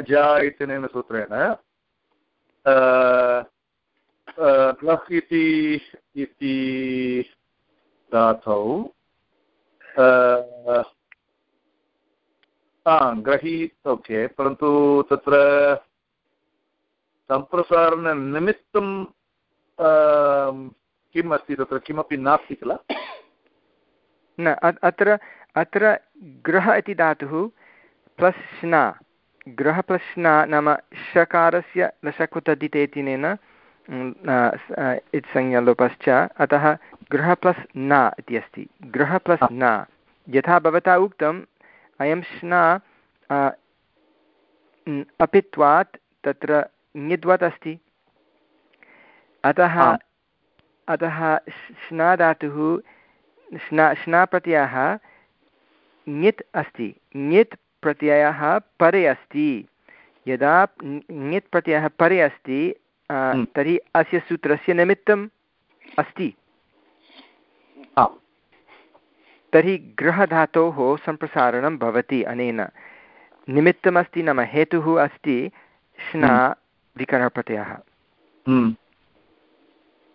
जा इत्यनेन सूत्रेण प्लस् इति धातौ ग्रही ओके, परन्तु तत्र सम्प्रसारणनिमित्तं किम् अस्ति तत्र? किमपि नास्ति किल? न अत्र अत्र गृह इति धातुः, प्लस् श्ना गृह प्लस् श्ना नाम षकारस्य लशकुतदितेतिनेन इत्संज्ञलोपश्च अतः गृह प्लस् न इति अस्ति। गृह प्लस् न। यथा भवता उक्तम् अयं श्ना अपित्वात् तत्र ङिद्वत् अस्ति। अतः अतः श्ना धातुः श्ना श्ना प्रत्ययः ङित् अस्ति। ङित् प्रत्ययः परे अस्ति यदा ङित् प्रत्ययः परे अस्ति हम्म। तर्हि अस्य सूत्रस्य निमित्तम् अस्ति तर्हि गृहधातोः सम्प्रसारणं भवति अनेन निमित्तमस्ति नाम हेतुः अस्ति श्ना। विकरणप्रत्ययः हम्म।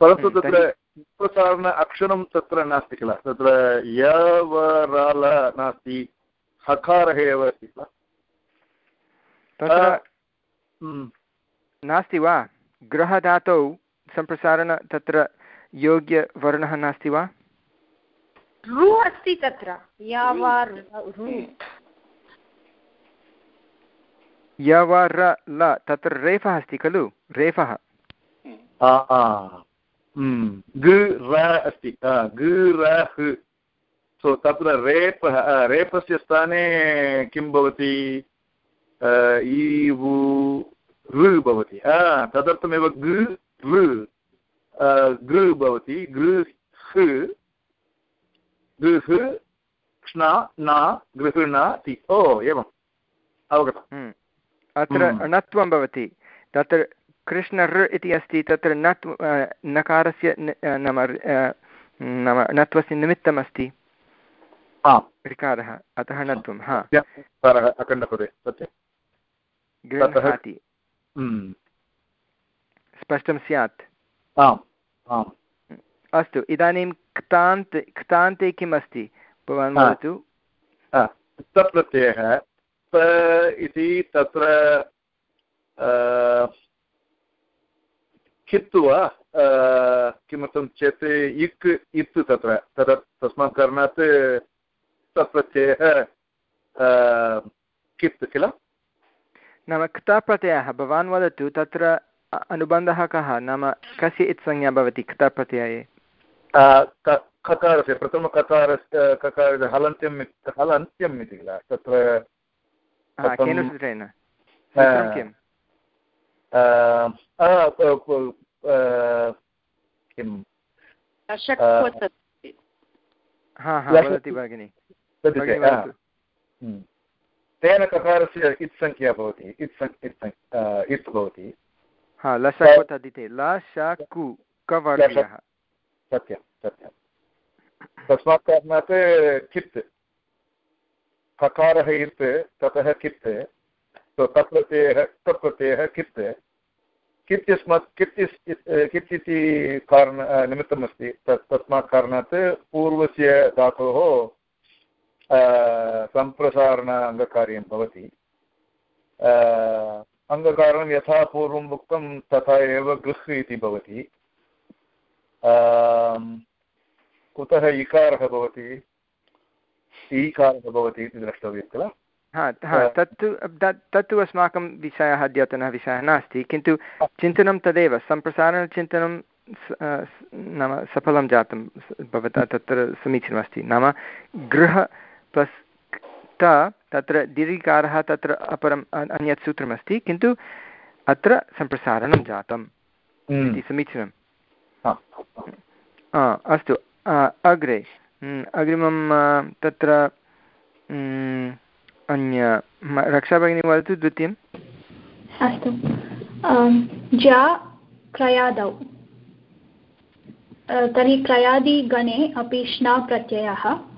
परन्तु तत्र प्रसारण अक्षरं तत्र नास्ति किल तत्र यवराल नास्ति हकारः एव अस्ति किल तत्र नास्ति वा? गृहधातौ सम्प्रसारण तत्र योग्यवर्णः नास्ति वा? रु अस्ति तत्र। यवर ल तत्र रेफः अस्ति खलु? रेफः। गृ अस्ति। गृ सो तत्र रेपः रेपस्य स्थाने किं भवति? ईवु ऋ भवति। तदर्थमेव गृ ऋ गृ भवति। गृ गृह क्ष्णा न गृह्णाति ओ एवम्। अवगतम्। हम्म। अत्र अणत्वं भवति। तत्र कृष्णर् इति अस्ति। तत्र नत् नकारस्य नाम नाम णत्वस्य निमित्तमस्ति। ऋकारः अतः णत्वं हा। अखण्डपदे गृह्णाति हम्म। स्पष्टं स्यात्। अस्तु इदानीं क्तान्त् क्तान्ते किम् अस्ति भवान् वदतु। प्रत्ययः इति तत्र हित्वा किमर्थं चेत् इक् इत् तत्र तद तस्मात् कारणात् तत्प्रत्ययः कित् किल? नाम क्तप्रत्ययः भवान् वदतु तत्र अनुबन्धः कः? नाम कस्य इत्संज्ञा भवति क्तप्रत्यये ककारस्य प्रथमककारस्य ककारस्य हलन्त्यम् हलन्त्यम् इति किल? तत्र केन सूत्रेण किम्? किं वदति भगिनि। हम्म। तेन ककारस्य इत्सङ्ख्या भवति इत् भवति। हा लशकु कवर्गः सत्यं सत्यं। तस्मात् कारणात् कित्? ककारः इत् ततः कित्? तप्रत्ययः तप्रत्ययः कित्? कित् यस्मात् कित् कित् इति कारण निमित्तमस्ति। तत् तस्मात् कारणात् पूर्वस्य धातोः सम्प्रसारण अङ्गकार्यं भवति। अङ्गकारणं यथा पूर्वम् उक्तं तथा एव गृह् इति भवति। कुतः इकारः भवति? ईकारः भवति इति द्रष्टव्यं किल? हा हा तत्तु तत्तु अस्माकं विषयः अद्यतनः विषयः नास्ति किन्तु चिन्तनं तदेव सम्प्रसारणचिन्तनं नाम सफलं जातं भवता तत्र समीचीनमस्ति। नाम गृह प्लस् त तत्र दीर्घिकारः तत्र अपरम् अन्यत् सूत्रमस्ति किन्तु अत्र सम्प्रसारणं जातम् हम्म। इति समीचीनम् अस्तु। अग्रे। अग्रिमं तत्र अन्य रक्षाभगिनी वदतु द्वितीयम् अस्तु। जा क्रयादौ। तर्हि क्रयादिगणे अपि श्ना प्रत्ययः।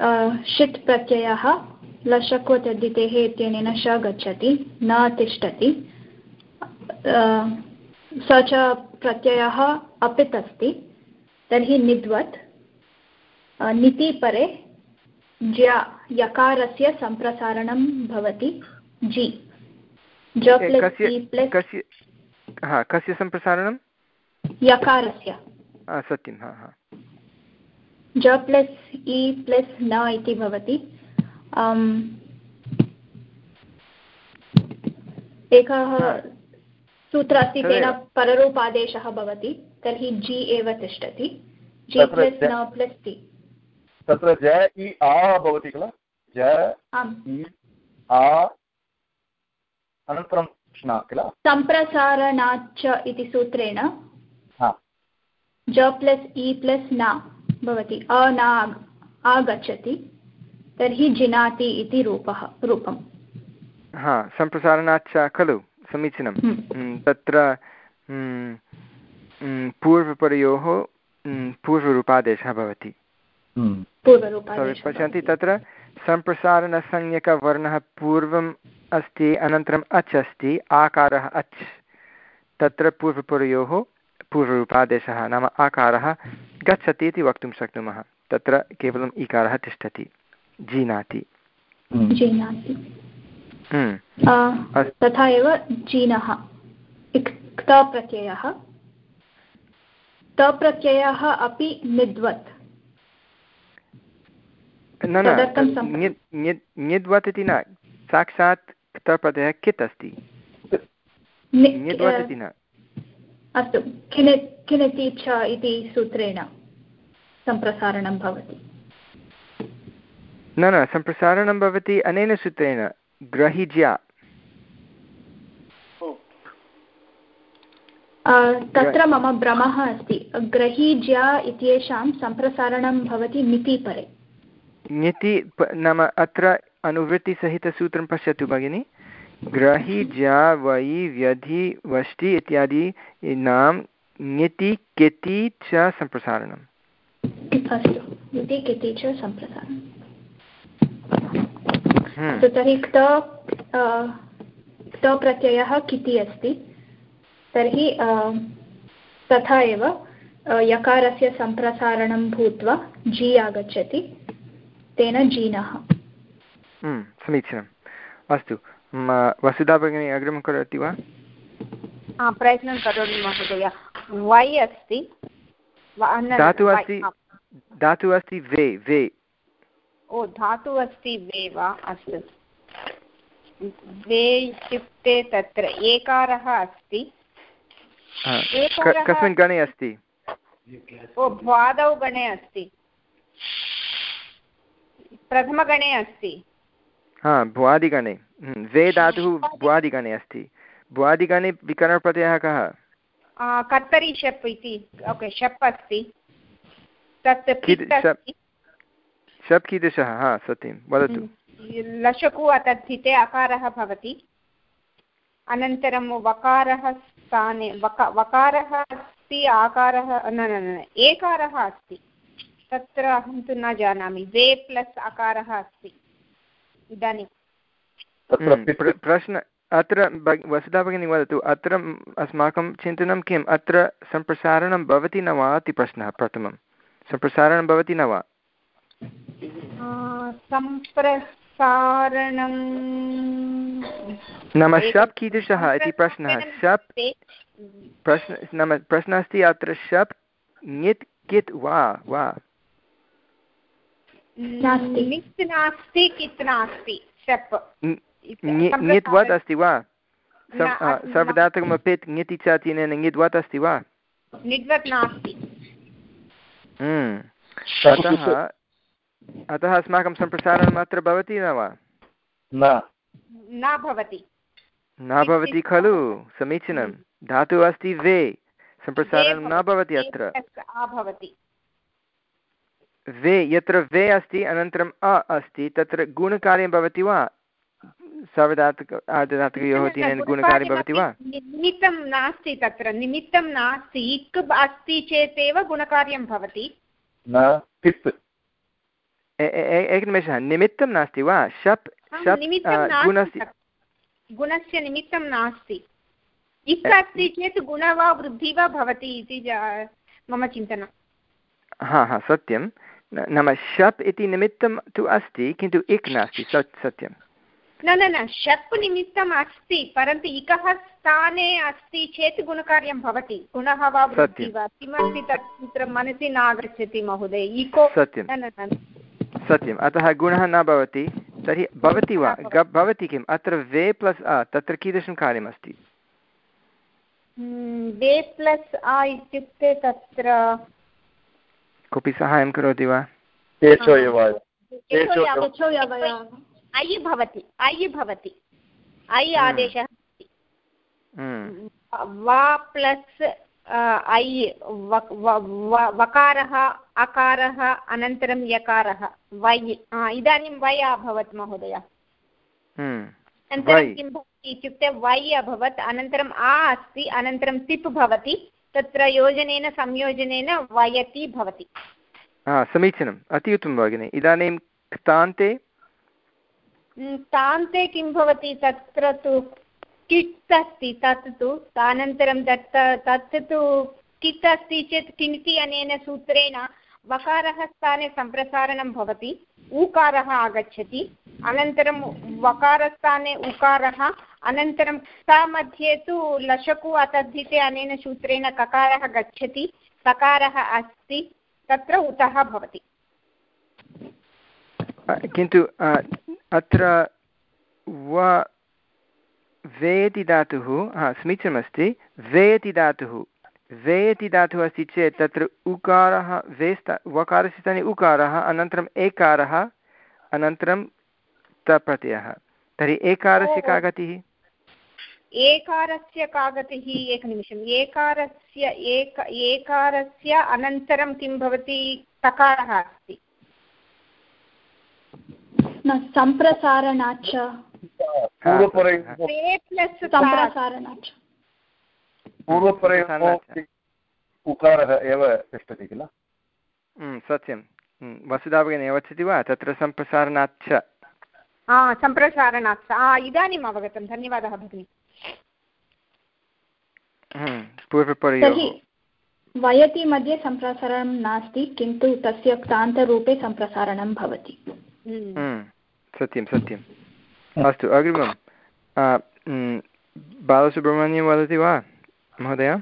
षित् प्रत्ययः लशक्वतद्धितेः इत्यनेन श गच्छति न तिष्ठति स च प्रत्ययः अपित् अस्ति तर्हि निद्वत् निति परे ज्या यकारस्य सम्प्रसारणं भवति जि कस्य सम्प्रसारणं यकारस्य सत्यं हा हा ज प्लस् इ प्लस् न इति भवति। एकः सूत्र अस्ति तेन पररूपादेशः भवति तर्हि जि एव तिष्ठति। जि प्लस् न प्लस् टि तत्र ज इ आ भवति किल ज इ आ अनन्तरं किल सम्प्रसारणाच्च इति सूत्रेण। ज प्लस् इ प्लस् न। भवति। अ न आगच्छति तर्हि जिनाति इति रूपः रूपम्। हा सम्प्रसारणाच्च खलु समीचीनं हम्म, तत्र हम्म, हम्म, पूर्वपरयोः पूर्वरूपादेशः भवति। पश्यन्ति तत्र सम्प्रसारणसंज्ञकवर्णः पूर्वम् अस्ति अनन्तरम् अच् अस्ति आकारः अच्। तत्र पूर्वपुरयोः पूर्वरूपादेशः नाम आकारः गच्छति इति वक्तुं शक्नुमः। तत्र केवलम् इकारः तिष्ठति। जीनाति। हम्म। तथा एव जीनः। प्रत्ययः तप्रत्ययः अपि निद्वत्। न न न्यद्वत् इति न। साक्षात् तप्रत्ययः कित् अस्ति? न्यद्वत् इति न। अस्तु। किन किनति च इति सूत्रेण सम्प्रसारणं भवति? न न सम्प्रसारणं भवति अनेन सूत्रेण। ग्रहिज्या। तत्र मम भ्रमः अस्ति। ग्रहीज्या इत्येषां सम्प्रसारणं भवति नितिपरे। निति नाम अत्र अनुवृत्तिसहितसूत्रं पश्यतु भगिनि। ग्रहीज्या वै व्यधि वष्टि इत्यादि नां ङिति किति च सम्प्रसारणम् अस्तु हम्म। तर्हि क्त क्त प्रत्ययः किति अस्ति? तर्हि तथा एव यकारस्य सम्प्रसारणं भूत्वा जी आगच्छति तेन जीनः। हम्म, समीचीनम्। अस्तु वसुधा भगिनी अग्रिमं करोति वा? प्रयत्नं करोमि महोदय. वै अस्ति धातुः अस्ति धातुः अस्ति वे वे ओ धातुः अस्ति वे वा? अस्तु. वे इत्युक्ते तत्र एकारः अस्ति. कस्मिन् गणे अस्ति? ओ भ्वादौ गणे अस्ति. प्रथमगणे अस्ति. हा भ्वादिगणे। हम्म, वे धातुः भ्वादिगणे अस्ति। भ्वादिगणे विकरणप्रत्ययः कः? कर्तरि शप् इति ओके शप् अस्ति। तत् शप् कीदृशः? हा सत्यं वदतु। हम्म, लशकु तद्धिते अकारः भवति। अनन्तरं वकारः स्थाने वक वकारः अस्ति आकारः न न न एकारः अस्ति। तत्र अहं तु न जानामि। वे प्लस् अकारः अस्ति। इदानीं। हम्म, प्रश्न अत्र वसुधा भगिनी वदतु अत्र अस्माकं चिन्तनं किम्? अत्र सम्प्रसारणं भवति न वा इति प्रश्नः प्रथमं। सम्प्रसारणं भवति न वा? सम्प्रसारणं नाम शप् कीदृशः इति प्रश्नः? शप् प्रश्न नाम प्रश्नः अस्ति अत्र शप् ङित् कित् वा? वा। नास्ति। कित् नास्ति? शप्। ङित् अस्ति वा? सर्वदातकमपेत् ङिति च तेन अस्ति वा? निड्वत् नास्ति। हम्म। अतः अतः अस्माकं सम्प्रसारणम् अत्र भवति न वा? न। भवति। न भवति खलु। समीचीनं। धातुः अस्ति वे। सम्प्रसारणं न भवति। अत्र। वे यत्र वे अस्ति अनन्तरम् अ अस्ति तत्र गुणकार्यं भवति वा? सार्वधातुक आर्धधातुकयोः तेन गुणकार्यं भवति वा? निमित्तं नास्ति तत्र निमित्तं नास्ति इक् अस्ति चेदेव गुणकार्यं भवति। एकनिमेषः निमित्तं नास्ति वा? शप् गुणस्य गुणस्य निमित्तं नास्ति। इक् अस्ति चेत् गुण वा वृद्धि वा भवति इति मम चिन्तनं हा हा सत्यं नाम शप् इति निमित्तं तु अस्ति किन्तु इक् नास्ति सत्यं न न न शप् निमित्तम् अस्ति परन्तु इकः स्थाने अस्ति चेत् गुणकार्यं भवति गुणः वा वृत्ति वा किमस्ति तत्र मनसि न आगच्छति महोदय इको सत्यं सत्यम् अतः गुणः न भवति तर्हि भवति वा भवति किम् अत्र वे प्लस् अ तत्र कीदृशं कार्यमस्ति वे प्लस् आ इत्युक्ते तत्र कोऽपि साहाय्यं करोति वा? भवति भवति। आदेशः हम्म। वा प्लस् ऐ वकारः अकारः अनन्तरं यकारः। वै इदानीं वै अभवत् महोदय। हम्म। अनन्तरं किं भवति इत्युक्ते वै अभवत् अनन्तरम् आ अस्ति अनन्तरं तिप् भवति। तत्र योजनेन संयोजनेन वयति भवति। समीचीनम्। अति उत्तमं भगिनि। इदानीं क्तान्ते तान्ते किं भवति? तत्र तु किट् अस्ति तत् तु। अनन्तरं तत् तत् तु किट् अस्ति चेत् किमिति अनेन सूत्रेण वकारः स्थाने सम्प्रसारणं भवति, ऊकारः आगच्छति, अनन्तरं वकारस्थाने उकारः अनन्तरं सा मध्ये तु लशकु अतद्धिते अनेन सूत्रेण ककारः गच्छति, सकारः अस्ति, तत्र उतः भवति। किन्तु अत्र वेति धातुः समीचीनमस्ति वेति धातुः वे इति धातुः अस्ति चेत् तत्र उकारः वे स्था वकारस्य स्थाने उकारः अनन्तरम् एकारः अनन्तरं तप्रत्ययः तर्हि एकारस्य का गतिः एकारस्य का गतिः एकनिमिषम्। एकारस्य एक एकारस्य अनन्तरं किं भवति? तकारः अस्ति। सम्प्रसारणाच्च। सम्प्रसारणाच्च उकारः एव तिष्ठति किल? सत्यं वसुधा भगिनी अवगच्छति वा? तत्र सम्प्रसारणाच्च सम्प्रसारणाच्च इदानीम् अवगतं। धन्यवादः भगिनि। पूर्वपरयोः वयति मध्ये सम्प्रसारणं नास्ति किन्तु तस्य क्तान्तरूपे सम्प्रसारणं भवति। सत्यं सत्यम् अस्तु अग्रिमं बालसुब्रह्मण्यं वदति वा? महोदय?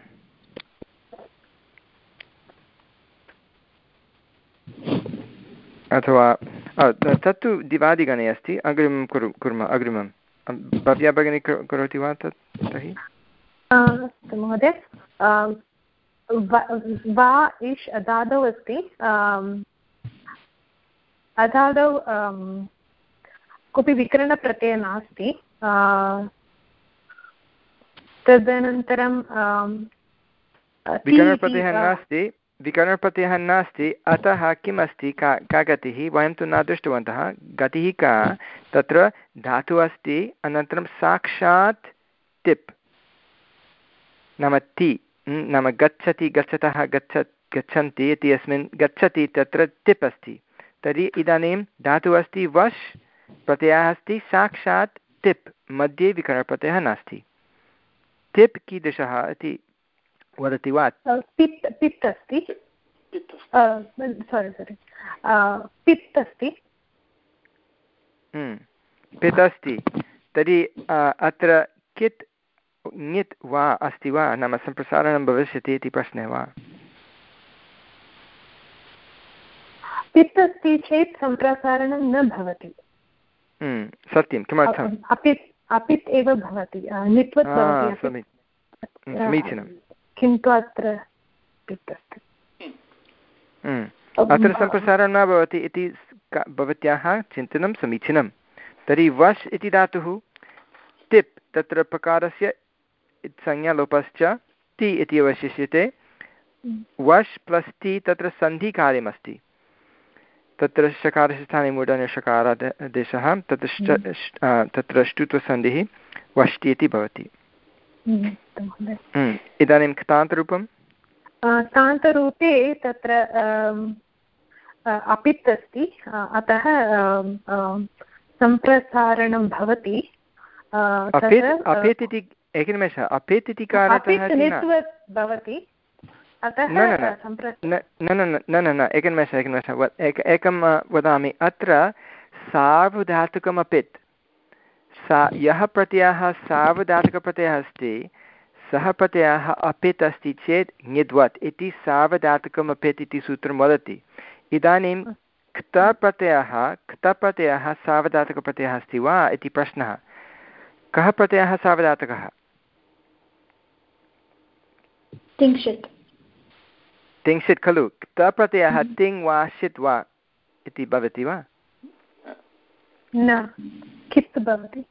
अथवा तत्तु दिवादिगणे अस्ति, अग्रिमं कुरु, कुर्मः, अग्रिमं। भव्या भगिनी करोति वा तत्, तर्हि? महोदय। वा इष् अदादौ अस्ति। अदादौ कोऽपि विकरणप्रत्ययः नास्ति। तदनन्तरं विकरणप्रत्ययः नास्ति। विकरणप्रत्ययः नास्ति। अतः किम् अस्ति का का गतिः? वयं तु न दृष्टवन्तः। गतिः का? तत्र धातुः अस्ति। अनन्तरं साक्षात् टिप् नाम ति। नाम गच्छति गच्छतः गच्छ गच्छन्ति इति अस्मिन् गच्छति तत्र टिप् अस्ति। तर्हि इदानीं धातुः अस्ति वश् प्रत्ययः अस्ति साक्षात् टिप् मध्ये विकरणप्रत्ययः नास्ति। टिप् कीदृशः इति वदति वा? पित् पित् अस्ति। सोरि सोरि पित् अस्ति। हम्म, पित् अस्ति। तर्हि अत्र कित् ङित् वा अस्ति वा? नाम सम्प्रसारणं भविष्यति इति प्रश्नः वा? पित् अस्ति चेत् सम्प्रसारणं न भवति। हम्म, सत्यं किमर्थम्? अपित् एव भवति नित्वत् भवति समीचीनं। किन्तु अत्र हम्म। अत्र सम्प्रसारः न भवति इति भवत्याः चिन्तनं समीचीनं। तर्हि वश् इति धातुः टिप् तत्र प्रकारस्य संज्ञालोपश्च ति इति अवशिष्यते। वश् प्लस् ति तत्र सन्धिकार्यमस्ति। तत्र शकारस्य स्थाने मूर्धन्यषकारादेशः तत्र हम्म। तत्र ष्टुत्वसन्धिः वष्टि इति भवति। हम्म, इदानीं क्तान्तरूपं? क्तान्तरूपे तत्र अपित् अस्ति। अतः सम्प्रसारणं भवति। अपेत् इति एकनिमेषः अपेत् इति कारणतः भवति। न न न न एकनिमेषः एकनिमेषः एकं वदामि। अत्र सार्वधातुकम् अपेत् सा यः प्रत्ययः सार्वधातुकप्रत्ययः अस्ति सः प्रत्ययः अपेत् अस्ति चेत् ङिद्वत् इति सार्वधातुकम् अपेत् इति सूत्रं वदति। इदानीं क्तप्रत्ययः क्तप्रत्ययः सार्वधातुकप्रत्ययः अस्ति वा इति प्रश्नः। कः प्रत्ययः सार्वधातुकः? तिंशित्। तिंशित् खलु क्तप्रत्ययः तिङ् वा षित् वा इति भवति वा? न कित् भवति?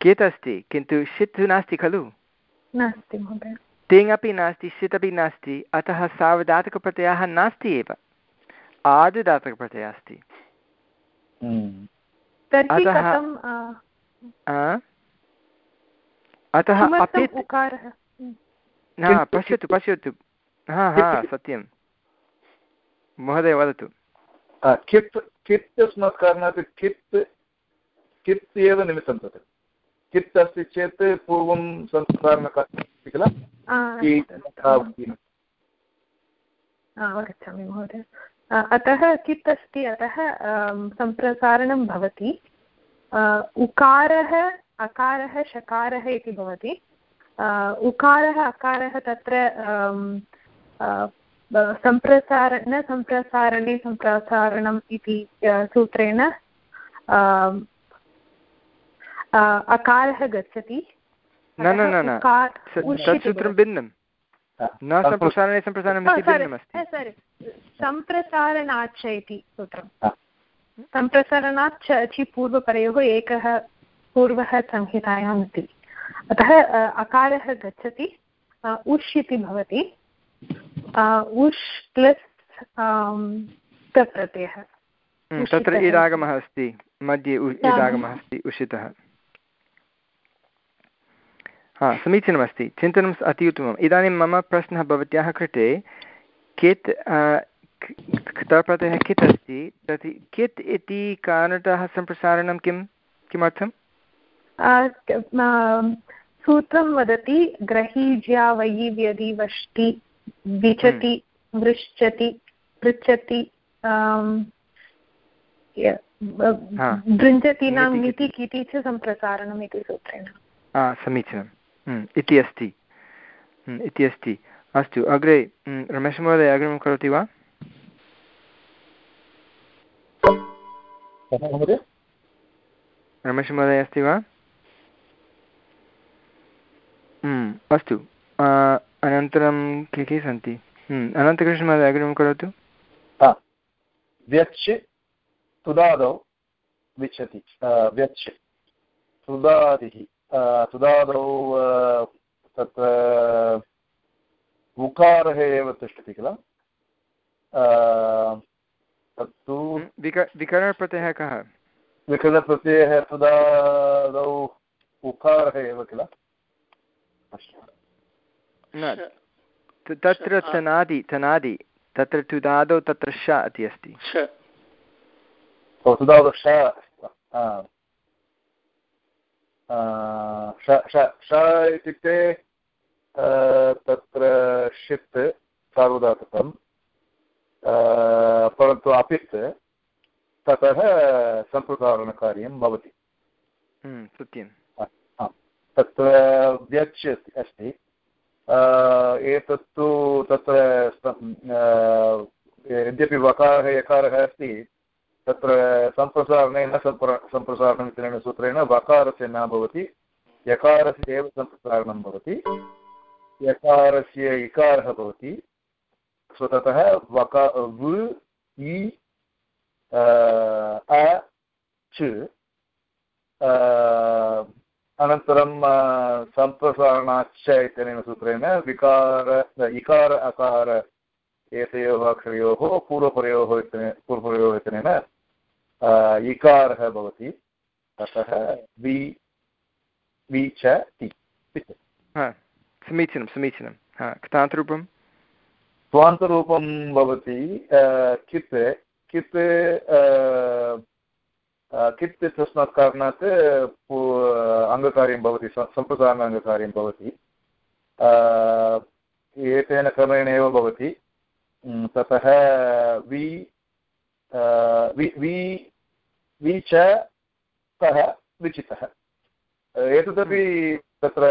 कित् अस्ति किन्तु षित् नास्ति खलु? नास्ति महोदय। तिङ् अपि नास्ति षित् अपि नास्ति अतः सार्वधातुकप्रत्ययः नास्ति एव। आदिदातकप्रत्ययः अस्ति अतः अतः अपि न पश्यतु पश्यतु। हा हा सत्यं. महोदय वदतु. कित् कित् तस्मात् कारणात् कित् कित् एव निमित्तं तत्? कित् अस्ति चेत् पूर्वं संस्कारणकार्यमस्ति किल? अवगच्छामि महोदय. अतः कित् अस्ति? अतः सम्प्रसारणं भवति. उकारः अकारः शकारः इति भवति. उकारः अकारः तत्र सम्प्रसार न सम्प्रसारणे सम्प्रसारणम् इति सूत्रेण अकारः गच्छति। न न न तत् सूत्रं भिन्नं। न सम्प्रसारणे सम्प्रसारणम् इति भिन्नमस्ति। सम्प्रसारणाच्च इति सूत्रं सम्प्रसारणात् च पूर्वपरयोः एकः पूर्वः संहितायाम् इति। अतः अकारः गच्छति उष् इति भवति। उष् प्लस् प्रत्ययः हम्म, तत्र इडागमः अस्ति मध्ये इडागमः अस्ति उषितः। हा समीचीनमस्ति चिन्तनम् अति उत्तमम्। इदानीं मम प्रश्नः भवत्याः कृते कित् क्तप्रत्ययः कित् अस्ति? तत् कित् इति कारणतः सम्प्रसारणं किं किमर्थं सूत्रं वदति ग्रहीज्या वयि व्यधि वष्टि विचति हम्म। वृश्चति पृच्छति भृञ्जतीनां मिति किति च सम्प्रसारणम् इति सूत्रेण। समीचीनम् हम्म, इति अस्ति। हम्म, इति अस्ति। अस्तु अग्रे रमेशमहोदय अग्रिमं करोति वा? रमेशमहोदय अस्ति वा? हम्म, अस्तु। अनन्तरं के के सन्ति? हम्म, अनन्तकृष्णमहोदय अग्रिमं करोतु। व्यच् तुदादौ विच्छति व्यच् तुदादिः तुदादौ तत्र उकारः एव तिष्ठति किल? तत्तु हम्म, विकरणप्रत्ययः कः? विकरणप्रत्ययः तुदादौ उकारः एव किल? न तत्र तनादि तनादि तत्र तुदादौ तत्र श इति अस्ति। इत्युक्ते तत्र षित् सार्वधातुकं परन्तु अपित् ततः सम्प्रसारणकार्यं भवति। हम्म, सत्यं तत्र व्यच् अस्ति। एतत्तु तत्र यद्यपि वकारः यकारः अस्ति, तत्र सम्प्रसारणेन, सम्प्र सम्प्रसारणमित्यनेन सूत्रेण वकारस्य न भवति, यकारस्य एव सम्प्रसारणं भवति, यकारस्य इकारः भवति सो ततः वका, वृ, इ, अ च अनन्तरं सम्प्रसारणाच्च इत्यनेन सूत्रेण विकार इकार अकार एतयोः अक्षरयोः पूर्वपरयोः इत्यने पूर्वपरयोः इत्यनेन इकारः भवति। ततः वि वि च ति। समीचीनं समीचीनं। हा क्तान्तरूपं? स्वान्तरूपं भवति कित् कित् कित् तस्मात् कारणात् अङ्गकार्यं भवति सम्प्रसारण अङ्गकार्यं भवति। एतेन क्रमेण एव भवति। ततः वि वि च कः विचितः। एतदपि तत्र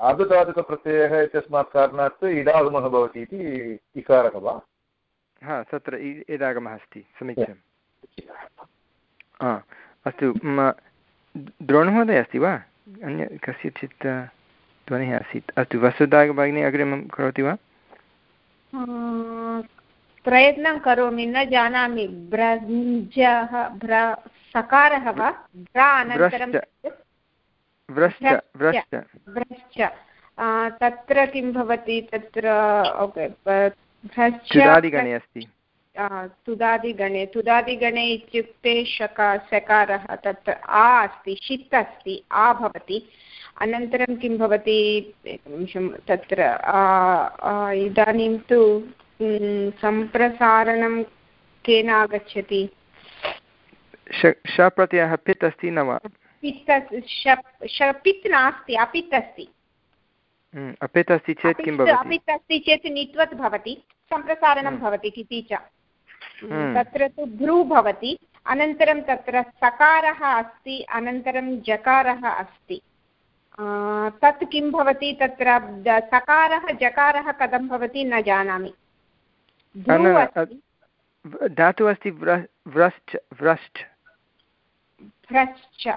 आर्धधातुकप्रत्ययः इत्यस्मात् कारणात् इडागमः भवति इति इकारः वा? हा तत्र इडागमः अस्ति समीचीनम्। अस्तु द्रोणमहोदय अस्ति वा? अन्य कस्यचित् ध्वनिः आसीत्। अस्तु वसुधा भगिनी अग्रिमं करोति वा? प्रयत्नं करोमि न जानामि। ब्रजः भ्र सकारः वा? भ्रा अनन्तरं तत्र किं भवति? तत्र भ्रश्च अस्ति। तुदादिगणे तुदादिगणे इत्युक्ते शका सकारः तत्र आ अस्ति षित् अस्ति आ भवति। अनन्तरं किं भवति एकनिमिषं तत्र इदानीं तु सम्प्रसारणं केन आगच्छति? शप्रत्ययः पित् अस्ति न वा? पित् नास्ति अपित् अस्ति। अपित् अस्ति चेत् किं भवति? अपित् अस्ति चेत् नित्वत् भवति सम्प्रसारणं भवति किति च। तत्र तु भ्रू भवति अनन्तरं तत्र सकारः अस्ति अनन्तरं जकारः अस्ति। तत् किं भवति तत्र सकारः जकारः कथं भवति न जानामि। धातुः अस्ति व्रश्च व्रश्च। भ्रश्च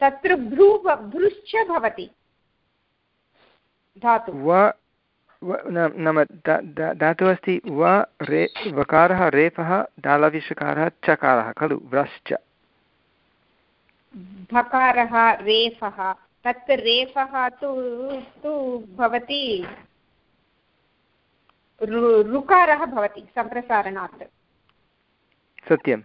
तत्र भ्रू भ्रुश्च भवति। धातु। नाम धातुः अस्ति व रे वकारः रेफः दालविषकारः चकारः खलु व्रश्च। भकारः रेफः तत् रेफः तु तु भवति ऋकारः भवति सम्प्रसारणात्। सत्यं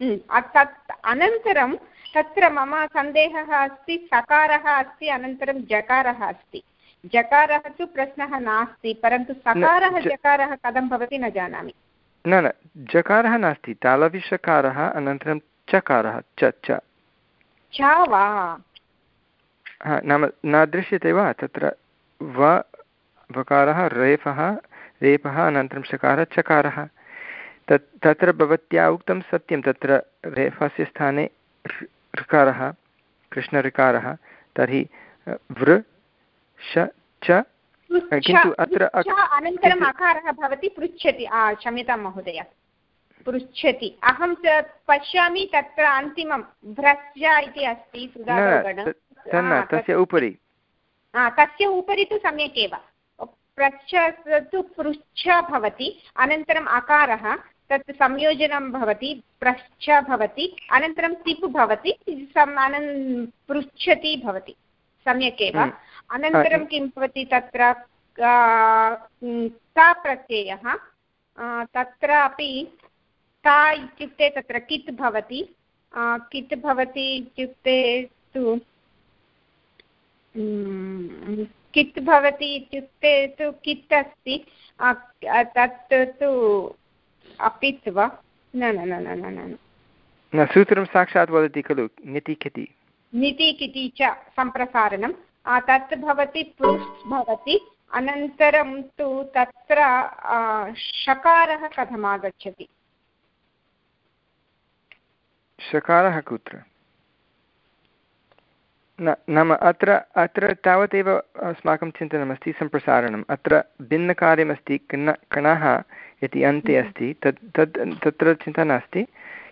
हम्म, तत् अनन्तरं तत्र मम सन्देहः अस्ति सकारः अस्ति अनन्तरं जकारः अस्ति। जकारः तु प्रश्नः नास्ति परन्तु सकारः जकारः कथं भवति न जानामि। न न जकारः नास्ति तालविषकारः अनन्तरं चकारः च च। वा। नाम न दृश्यते वा? तत्र व वकारः रेफः रेफः अनन्तरं शकारः चकारः। तत् तत्र भवत्या उक्तं सत्यं तत्र रेफस्य स्थाने ऋकारः कृष्णऋकारः तर्हि वृ श च किन्तु अत्र अनन्तरम् अकारः भवति पृच्छति। क्षम्यतां महोदय। पृच्छति। अहं पश्यामि तत्र अन्तिमं भ्रश्च इति अस्ति तस्य उपरि। तस्य उपरि तु सम्यक् एव। तु पृच्छ भवति अनन्तरम् अकारः तत् संयोजनं भवति प्रश्च भवति अनन्तरं तिप् भवति पृच्छति भवति। सम्यक् एव। हम्म। अनन्तरं किं भवति तत्र? ता प्रत्ययः। तत्रापि ता इत्युक्ते तत्र कित् भवति? कित् भवति इत्युक्ते तु कित् भवति इत्युक्ते तु कित् अस्ति? तत् तु अपित् वा? न न न न न न सूत्रं साक्षात् वदति खलु निति किति निति किति च सम्प्रसारणं तत् भवति प्लुस् भवति। अनन्तरं तु तत्र शकारः कथम् आगच्छति शकारः कुत्र? न नाम अत्र अत्र तावदेव अस्माकं चिन्तनमस्ति सम्प्रसारणम्। अत्र भिन्नकार्यमस्ति कण कणः इति अन्ते हम्म। अस्ति तत् तत् तत्र चिन्ता नास्ति।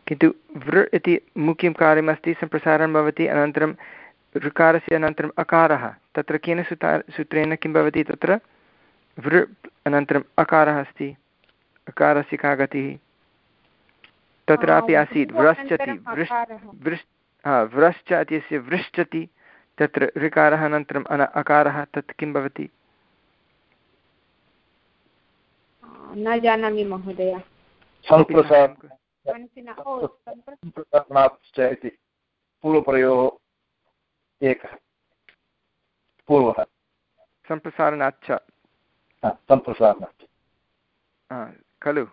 किन्तु वृ इति मुख्यं कार्यमस्ति सम्प्रसारणं भवति अनन्तरं ऋकारस्य अनन्तरम् अकारः। तत्र केन सूता सूत्रेण किं भवति? तत्र वृ अनन्तरम् अकारः अस्ति। अकारस्य का गतिः? तत्रापि आसीत् व्रश्चति वृश् वृश् हा व्रश्च इत्यस्य वृश्चति तत्र ऋकारः अनन्तरम् अन अकारः। तत् किं भवति? न जानामि महोदय। पूर्वप्रयोः एकः पूर्वः। सम्प्रसारणाच्च। सम्प्रसारणाच्च। खलु।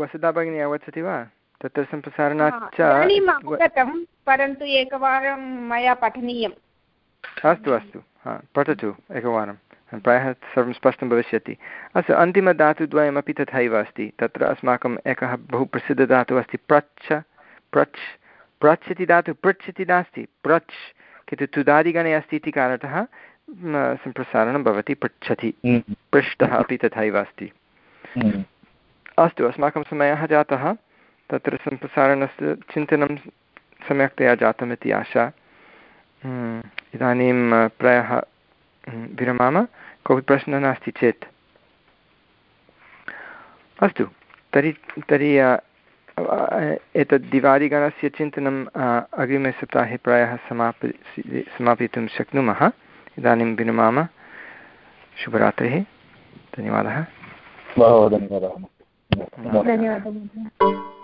वसुधा भगिनी अवगच्छति वा? तत्र सम्प्रसारणात् च इदानीम् अवगतं परन्तु एकवारं मया पठनीयम्। अस्तु अस्तु। हा पठतु एकवारं। प्रायः सर्वं स्पष्टं भविष्यति। अस्तु अन्तिमधातुद्वयमपि तथैव अस्ति। तत्र अस्माकम् एकः बहु प्रसिद्धधातुः अस्ति प्रच्छ। प्रच् प्रच् इति धातुः पृच् इति नास्ति प्रच् किन्तु तुदादिगणे अस्ति इति कारणतः सम्प्रसारणं भवति पृच्छति हम्म। पृष्टः अपि तथैव अस्ति हम्म। अस्तु अस्माकं समयः जातः तत्र सम्प्रसारणस्य चिन्तनं सम्यक्तया जातमिति आशा हम्म, इदानीं प्रायः विरमाम कोऽपि प्रश्नः नास्ति चेत् अस्तु तर्हि तर्हि एतद् दिवादिगणस्य चिन्तनम् अग्रिमे सप्ताहे प्रायः समापि समापयितुं शक्नुमः। इदानीं विरमाम शुभरात्रिः। धन्यवादः। बहवः धन्यवादाः। धन्यवादः